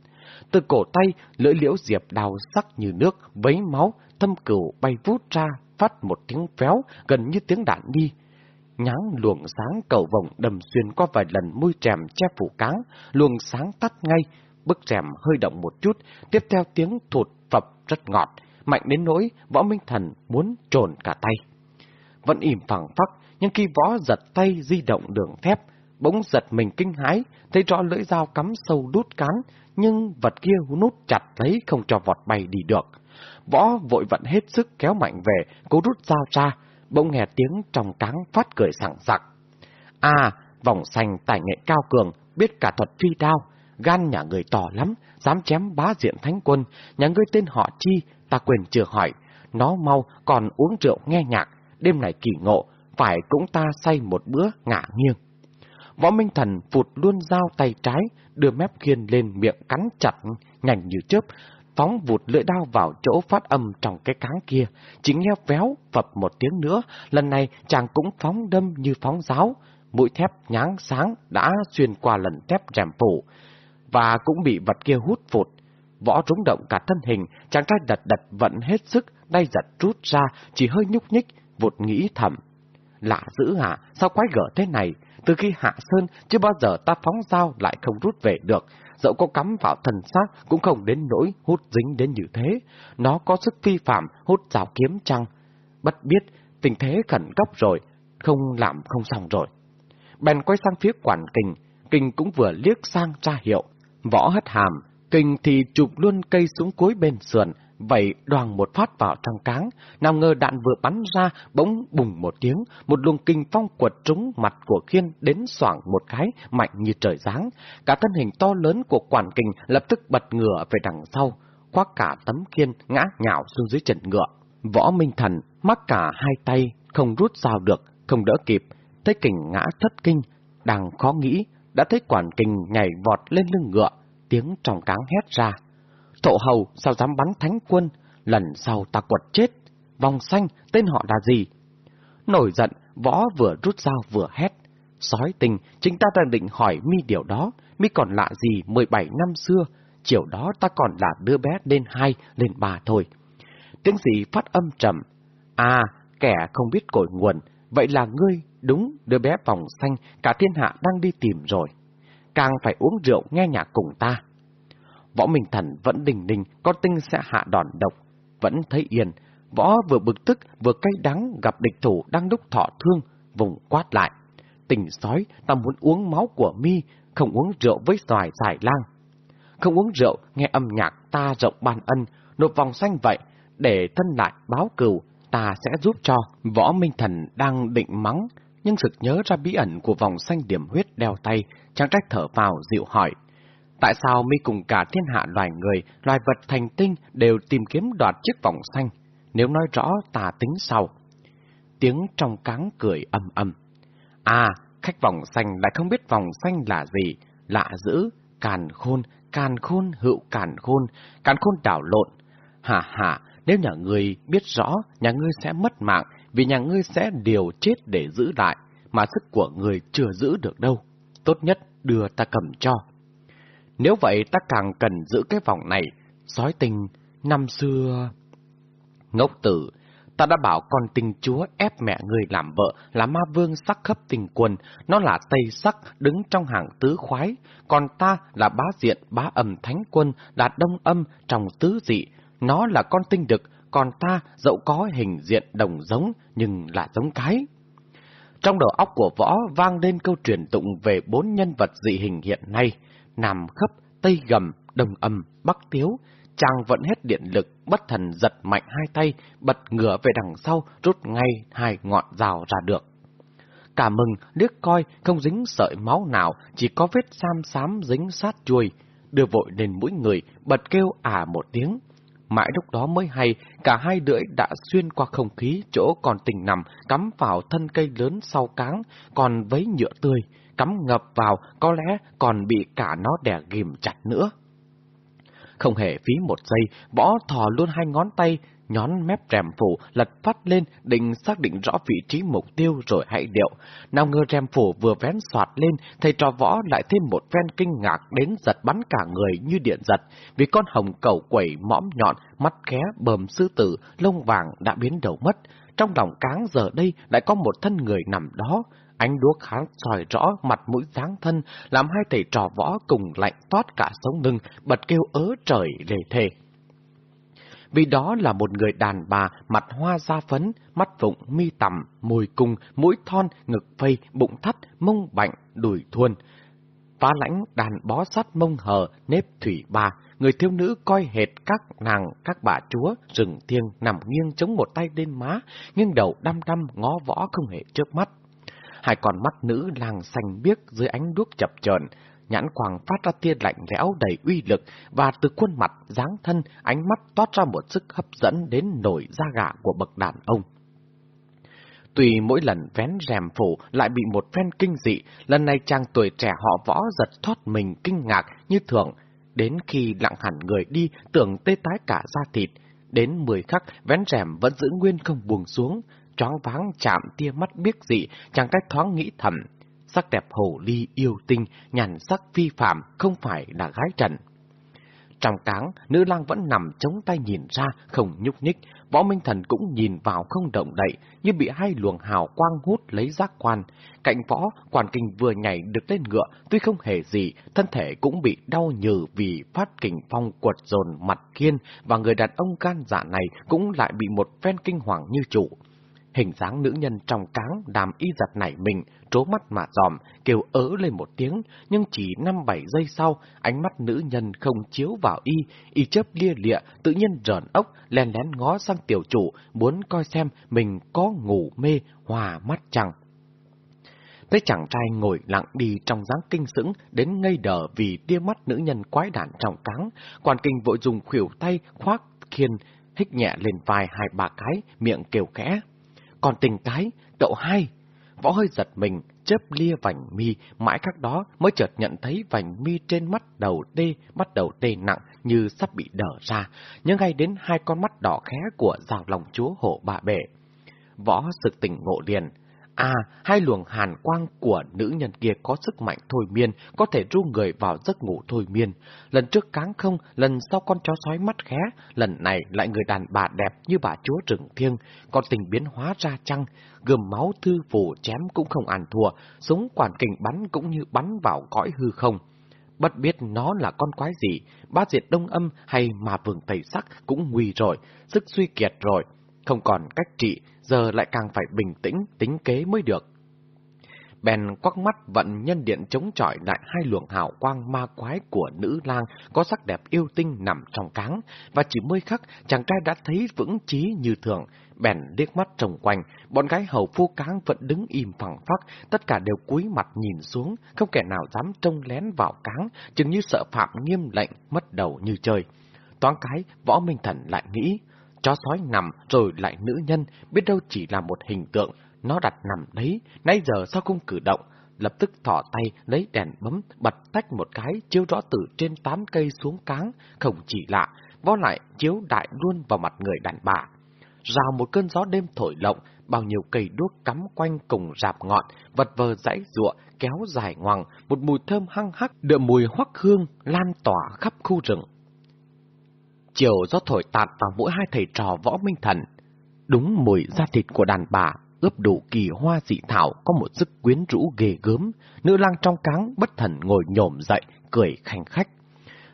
Từ cổ tay, lưỡi liễu diệp đào sắc như nước, vấy máu, thâm cửu bay vút ra, phát một tiếng phéo, gần như tiếng đạn đi. Nháng luồng sáng cầu vòng đầm xuyên qua vài lần môi trèm che phủ cáng, luồng sáng tắt ngay, bức rèm hơi động một chút, tiếp theo tiếng thụt phẩm rất ngọt, mạnh đến nỗi võ minh thần muốn trồn cả tay. Vẫn im phẳng phắc, nhưng khi võ giật tay di động đường thép, bỗng giật mình kinh hái, thấy rõ lưỡi dao cắm sâu đút cán, nhưng vật kia nút chặt lấy không cho vọt bay đi được. Võ vội vận hết sức kéo mạnh về, cố rút dao ra, bỗng nghe tiếng trong cáng phát cười sảng sặc. À, vòng xanh tài nghệ cao cường, biết cả thuật phi đao, gan nhà người to lắm, dám chém bá diện thánh quân, nhà ngươi tên họ chi, ta quyền chưa hỏi, nó mau còn uống rượu nghe nhạc, đêm này kỳ ngộ, phải cũng ta say một bữa ngả nghiêng. Võ Minh Thần phụt luôn dao tay trái, đưa mép khiên lên miệng cắn chặt, nhanh như chớp, phóng vụt lưỡi đao vào chỗ phát âm trong cái cáng kia, chỉ nghe véo vập một tiếng nữa, lần này chàng cũng phóng đâm như phóng giáo, mũi thép nháng sáng đã xuyên qua lần thép rèm phủ, và cũng bị vật kia hút phụt. Võ rúng động cả thân hình, chàng trai đật đật vẫn hết sức, đay giật rút ra, chỉ hơi nhúc nhích, vụt nghĩ thầm. Lạ dữ hả, sao quái gở thế này? Từ khi hạ sơn, chưa bao giờ ta phóng dao lại không rút về được. Dẫu có cắm vào thần xác cũng không đến nỗi hút dính đến như thế. Nó có sức phi phạm hút rào kiếm chăng? Bất biết, tình thế khẩn cấp rồi, không làm không xong rồi. Bèn quay sang phía quản kình, kình cũng vừa liếc sang tra hiệu. Võ hất hàm, kình thì chụp luôn cây súng cuối bên sườn, vậy đoàn một phát vào trong cáng, nào ngờ đạn vừa bắn ra, bỗng bùng một tiếng, một luồng kinh phong quật trúng mặt của khiên đến xoảng một cái, mạnh như trời giáng. Cả thân hình to lớn của quản kình lập tức bật ngửa về đằng sau, khoác cả tấm khiên ngã nhào xuống dưới trận ngựa. Võ Minh Thần mắc cả hai tay, không rút dao được, không đỡ kịp, thấy kình ngã thất kinh, đang khó nghĩ, đã thấy quản kình nhảy vọt lên lưng ngựa, tiếng trong cáng hét ra. Thổ hầu sao dám bắn thánh quân, lần sau ta quật chết. Vòng xanh, tên họ là gì? Nổi giận, võ vừa rút dao vừa hét. Sói tình, chính ta đang định hỏi mi điều đó, mi còn lạ gì 17 năm xưa, chiều đó ta còn là đứa bé lên hai, lên ba thôi. Tiếng gì phát âm trầm. À, kẻ không biết cội nguồn, vậy là ngươi, đúng, đứa bé vòng xanh, cả thiên hạ đang đi tìm rồi. Càng phải uống rượu nghe nhạc cùng ta. Võ Minh Thần vẫn đình đình, con tinh sẽ hạ đòn độc, vẫn thấy yên. Võ vừa bực tức, vừa cay đắng gặp địch thủ đang đúc thọ thương, vùng quát lại. Tình sói, ta muốn uống máu của mi, không uống rượu với xoài giải lang. Không uống rượu, nghe âm nhạc ta rộng ban ân, nộp vòng xanh vậy, để thân lại báo cừu, ta sẽ giúp cho. Võ Minh Thần đang định mắng, nhưng sực nhớ ra bí ẩn của vòng xanh điểm huyết đeo tay, chàng trách thở vào dịu hỏi. Tại sao mi cùng cả thiên hạ loài người, loài vật thành tinh đều tìm kiếm đoạt chiếc vòng xanh? Nếu nói rõ ta tính sau. Tiếng trong cáng cười âm âm. À, khách vòng xanh lại không biết vòng xanh là gì, lạ dữ, càn khôn, càn khôn hữu càn khôn, càn khôn đảo lộn. Hà hà, nếu nhà người biết rõ, nhà ngươi sẽ mất mạng, vì nhà ngươi sẽ điều chết để giữ lại, mà sức của người chưa giữ được đâu. Tốt nhất đưa ta cầm cho. Nếu vậy ta càng cần giữ cái vòng này, sói tình, năm xưa... Ngốc tử, ta đã bảo con tình chúa ép mẹ người làm vợ là ma vương sắc khấp tình quân, nó là tây sắc đứng trong hàng tứ khoái, còn ta là bá diện bá âm thánh quân là đông âm trong tứ dị, nó là con tinh đực, còn ta dẫu có hình diện đồng giống nhưng là giống cái. Trong đầu óc của võ vang lên câu truyền tụng về bốn nhân vật dị hình hiện nay, Nam khấp, Tây gầm, Đông âm, Bắc tiếu. Chàng vẫn hết điện lực, bất thần giật mạnh hai tay, bật ngửa về đằng sau, rút ngay hai ngọn rào ra được. Cả mừng, liếc coi, không dính sợi máu nào, chỉ có vết sam xám dính sát chuôi. Đưa vội lên mũi người, bật kêu ả một tiếng. Mãi lúc đó mới hay, cả hai lưỡi đã xuyên qua không khí chỗ còn tình nằm, cắm vào thân cây lớn sau cáng, còn vấy nhựa tươi, cắm ngập vào, có lẽ còn bị cả nó đè ghim chặt nữa. Không hề phí một giây, võ thò luôn hai ngón tay, nhón mép rèm phủ, lật phát lên, định xác định rõ vị trí mục tiêu rồi hãy điệu. Nào ngờ rèm phủ vừa vén soạt lên, thầy trò võ lại thêm một phen kinh ngạc đến giật bắn cả người như điện giật, vì con hồng cầu quẩy mõm nhọn, mắt khé bờm sư tử, lông vàng đã biến đầu mất. Trong lòng cáng giờ đây lại có một thân người nằm đó, Ánh đuốc kháng soi rõ mặt mũi dáng thân, làm hai thầy trò võ cùng lạnh toát cả sống lưng, bật kêu ớ trời lề thề. Vì đó là một người đàn bà, mặt hoa da phấn, mắt vụng, mi tằm, môi cung, mũi thon, ngực phây, bụng thắt, mông bạnh, đùi thuôn. Phá lãnh đàn bó sắt mông hờ, nếp thủy ba, người thiếu nữ coi hệt các nàng, các bà chúa, rừng thiêng nằm nghiêng chống một tay lên má, nghiêng đầu đăm đăm ngó võ không hề trước mắt hai con mắt nữ làng xanh biếc dưới ánh đuốc chập chờn, nhãn quàng phát ra tia lạnh lẽo đầy uy lực và từ khuôn mặt, dáng thân, ánh mắt toát ra một sức hấp dẫn đến nổi da gà của bậc đàn ông. Tuy mỗi lần vén rèm phủ lại bị một phen kinh dị, lần này chàng tuổi trẻ họ võ giật thoát mình kinh ngạc như thường, Đến khi lặng hẳn người đi, tưởng tê tái cả da thịt. Đến mười khắc, vén rèm vẫn giữ nguyên không buông xuống. Choáng váng chạm tia mắt biết dị, chẳng cách thoáng nghĩ thầm. Sắc đẹp hồ ly yêu tinh, nhàn sắc phi phạm, không phải là gái trần. Trong cáng, nữ lang vẫn nằm chống tay nhìn ra, không nhúc nhích. Võ Minh Thần cũng nhìn vào không động đậy, như bị hai luồng hào quang hút lấy giác quan. Cạnh võ, quản kinh vừa nhảy được lên ngựa, tuy không hề gì, thân thể cũng bị đau nhừ vì phát kình phong quật dồn mặt kiên, và người đàn ông gan dạ này cũng lại bị một phen kinh hoàng như chủ. Hình dáng nữ nhân trong cáng đàm y giật nảy mình, trố mắt mà dòm, kêu ớ lên một tiếng, nhưng chỉ năm bảy giây sau, ánh mắt nữ nhân không chiếu vào y, y chớp lia lịa, tự nhiên rợn ốc, len lén ngó sang tiểu chủ, muốn coi xem mình có ngủ mê, hòa mắt chẳng. Thấy chàng trai ngồi lặng đi trong dáng kinh sững, đến ngây đờ vì tia mắt nữ nhân quái đản trọng cáng, quan kinh vội dùng khuỷu tay khoác khiên, hích nhẹ lên vai hai bà cái, miệng kêu khẽ. Còn tình cái, cậu hai. Võ hơi giật mình, chớp lia vành mi, mãi khắc đó mới chợt nhận thấy vành mi trên mắt đầu tê, bắt đầu tê nặng như sắp bị đở ra, nhưng ngay đến hai con mắt đỏ khé của rào lòng chúa hộ bà bể. Võ sực tỉnh ngộ liền, À, hai luồng hàn quang của nữ nhân kia có sức mạnh thôi miên, có thể ru người vào giấc ngủ thôi miên. Lần trước cáng không, lần sau con chó sói mắt khé, lần này lại người đàn bà đẹp như bà chúa rừng thiêng, còn tình biến hóa ra chăng, gươm máu thư phủ chém cũng không ăn thua, súng quản kình bắn cũng như bắn vào cõi hư không. Bất biết nó là con quái gì, bát diệt đông âm hay mà vườn tẩy sắc cũng nguy rồi, sức suy kiệt rồi, không còn cách trị, giờ lại càng phải bình tĩnh, tính kế mới được. Bèn quắc mắt vận nhân điện chống chọi lại hai luồng hào quang ma quái của nữ lang có sắc đẹp yêu tinh nằm trong cáng, và chỉ mới khắc chàng trai đã thấy vững trí như thường, bèn liếc mắt trồng quanh, bọn gái hầu phu cáng vẫn đứng im phẳng phắc, tất cả đều cúi mặt nhìn xuống, không kẻ nào dám trông lén vào cáng, chừng như sợ phạm nghiêm lệnh, mất đầu như chơi. Toán cái, võ minh thần lại nghĩ, Chó sói nằm rồi lại nữ nhân, biết đâu chỉ là một hình tượng, nó đặt nằm đấy, nãy giờ sao không cử động, lập tức thỏ tay lấy đèn bấm, bật tách một cái, chiếu rõ từ trên tán cây xuống cáng, không chỉ lạ, vó lại chiếu đại luôn vào mặt người đàn bà. Rào một cơn gió đêm thổi lộng, bao nhiêu cây đuốc cắm quanh cùng rạp ngọn, vật vờ dãy ruộng, kéo dài ngoằng, một mùi thơm hăng hắc, đượm mùi hoắc hương lan tỏa khắp khu rừng. Chiều gió thổi tạt vào mỗi hai thầy trò võ minh thần. Đúng mùi da thịt của đàn bà, ướp đủ kỳ hoa dị thảo có một sức quyến rũ ghê gớm. Nữ lang trong cáng bất thần ngồi nhổm dậy, cười khanh khách.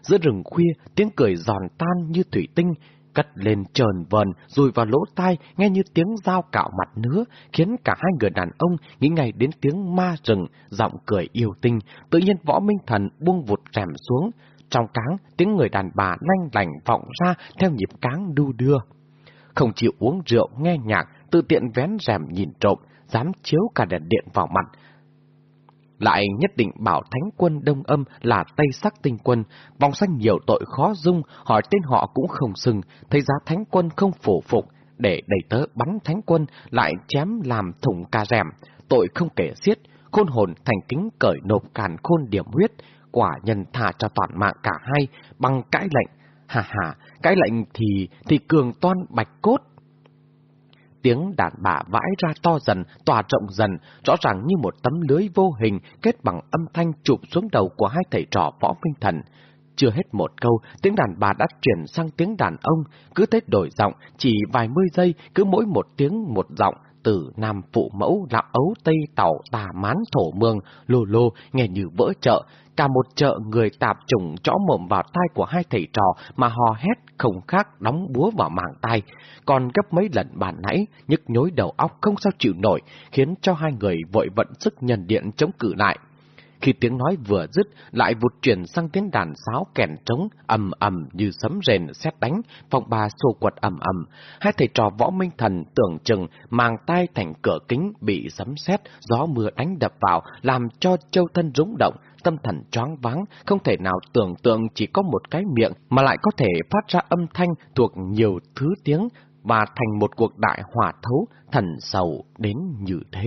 Giữa rừng khuya, tiếng cười giòn tan như thủy tinh, cất lên trờn vờn, rồi vào lỗ tai, nghe như tiếng dao cạo mặt nứa, khiến cả hai người đàn ông nghĩ ngay đến tiếng ma rừng, giọng cười yêu tinh. Tự nhiên võ minh thần buông vụt rèm xuống, trong cáng, tiếng người đàn bà lanh lành vọng ra theo nhịp cáng đu đưa. Không chịu uống rượu, nghe nhạc, tự tiện vén rèm nhìn trộm, dám chiếu cả đèn điện vào mặt. Lại nhất định bảo thánh quân đông âm là Tây Sắc Tinh Quân, vòng xanh nhiều tội khó dung, hỏi tên họ cũng không sừng, thấy giá thánh quân không phổ phục, để đầy tớ bắn thánh quân lại chém làm thủng ca rèm, tội không kể xiết, khôn hồn thành kính cởi nộp càn khôn điểm huyết, quả nhân thả cho toàn mạng cả hai bằng cãi lệnh. Hà hà, cãi lệnh thì thì cường toan bạch cốt. Tiếng đàn bà vãi ra to dần, tỏa rộng dần, rõ ràng như một tấm lưới vô hình kết bằng âm thanh chụp xuống đầu của hai thầy trò võ minh thần. Chưa hết một câu, tiếng đàn bà đã chuyển sang tiếng đàn ông, cứ thế đổi giọng, chỉ vài mươi giây, cứ mỗi một tiếng một giọng, từ Nam Phụ Mẫu, Lão Ấu, Tây Tàu, Tà Mán, Thổ Mương, Lô Lô, nghe như vỡ chợ, cả một chợ người tạp trùng chõ mồm vào tai của hai thầy trò mà hò hét không khác đóng búa vào màng tai, còn gấp mấy lần bàn nãy, nhức nhối đầu óc không sao chịu nổi, khiến cho hai người vội vận sức nhân điện chống cự lại. Khi tiếng nói vừa dứt, lại vụt chuyển sang tiếng đàn sáo kèn trống, ầm ầm như sấm rền sét đánh, phòng ba xô quật ầm ầm. Hai thầy trò võ minh thần tưởng chừng màng tai thành cửa kính bị sấm sét, gió mưa đánh đập vào, làm cho châu thân rúng động, tâm thần choáng váng, không thể nào tưởng tượng chỉ có một cái miệng mà lại có thể phát ra âm thanh thuộc nhiều thứ tiếng và thành một cuộc đại hỏa thấu thần sầu đến như thế.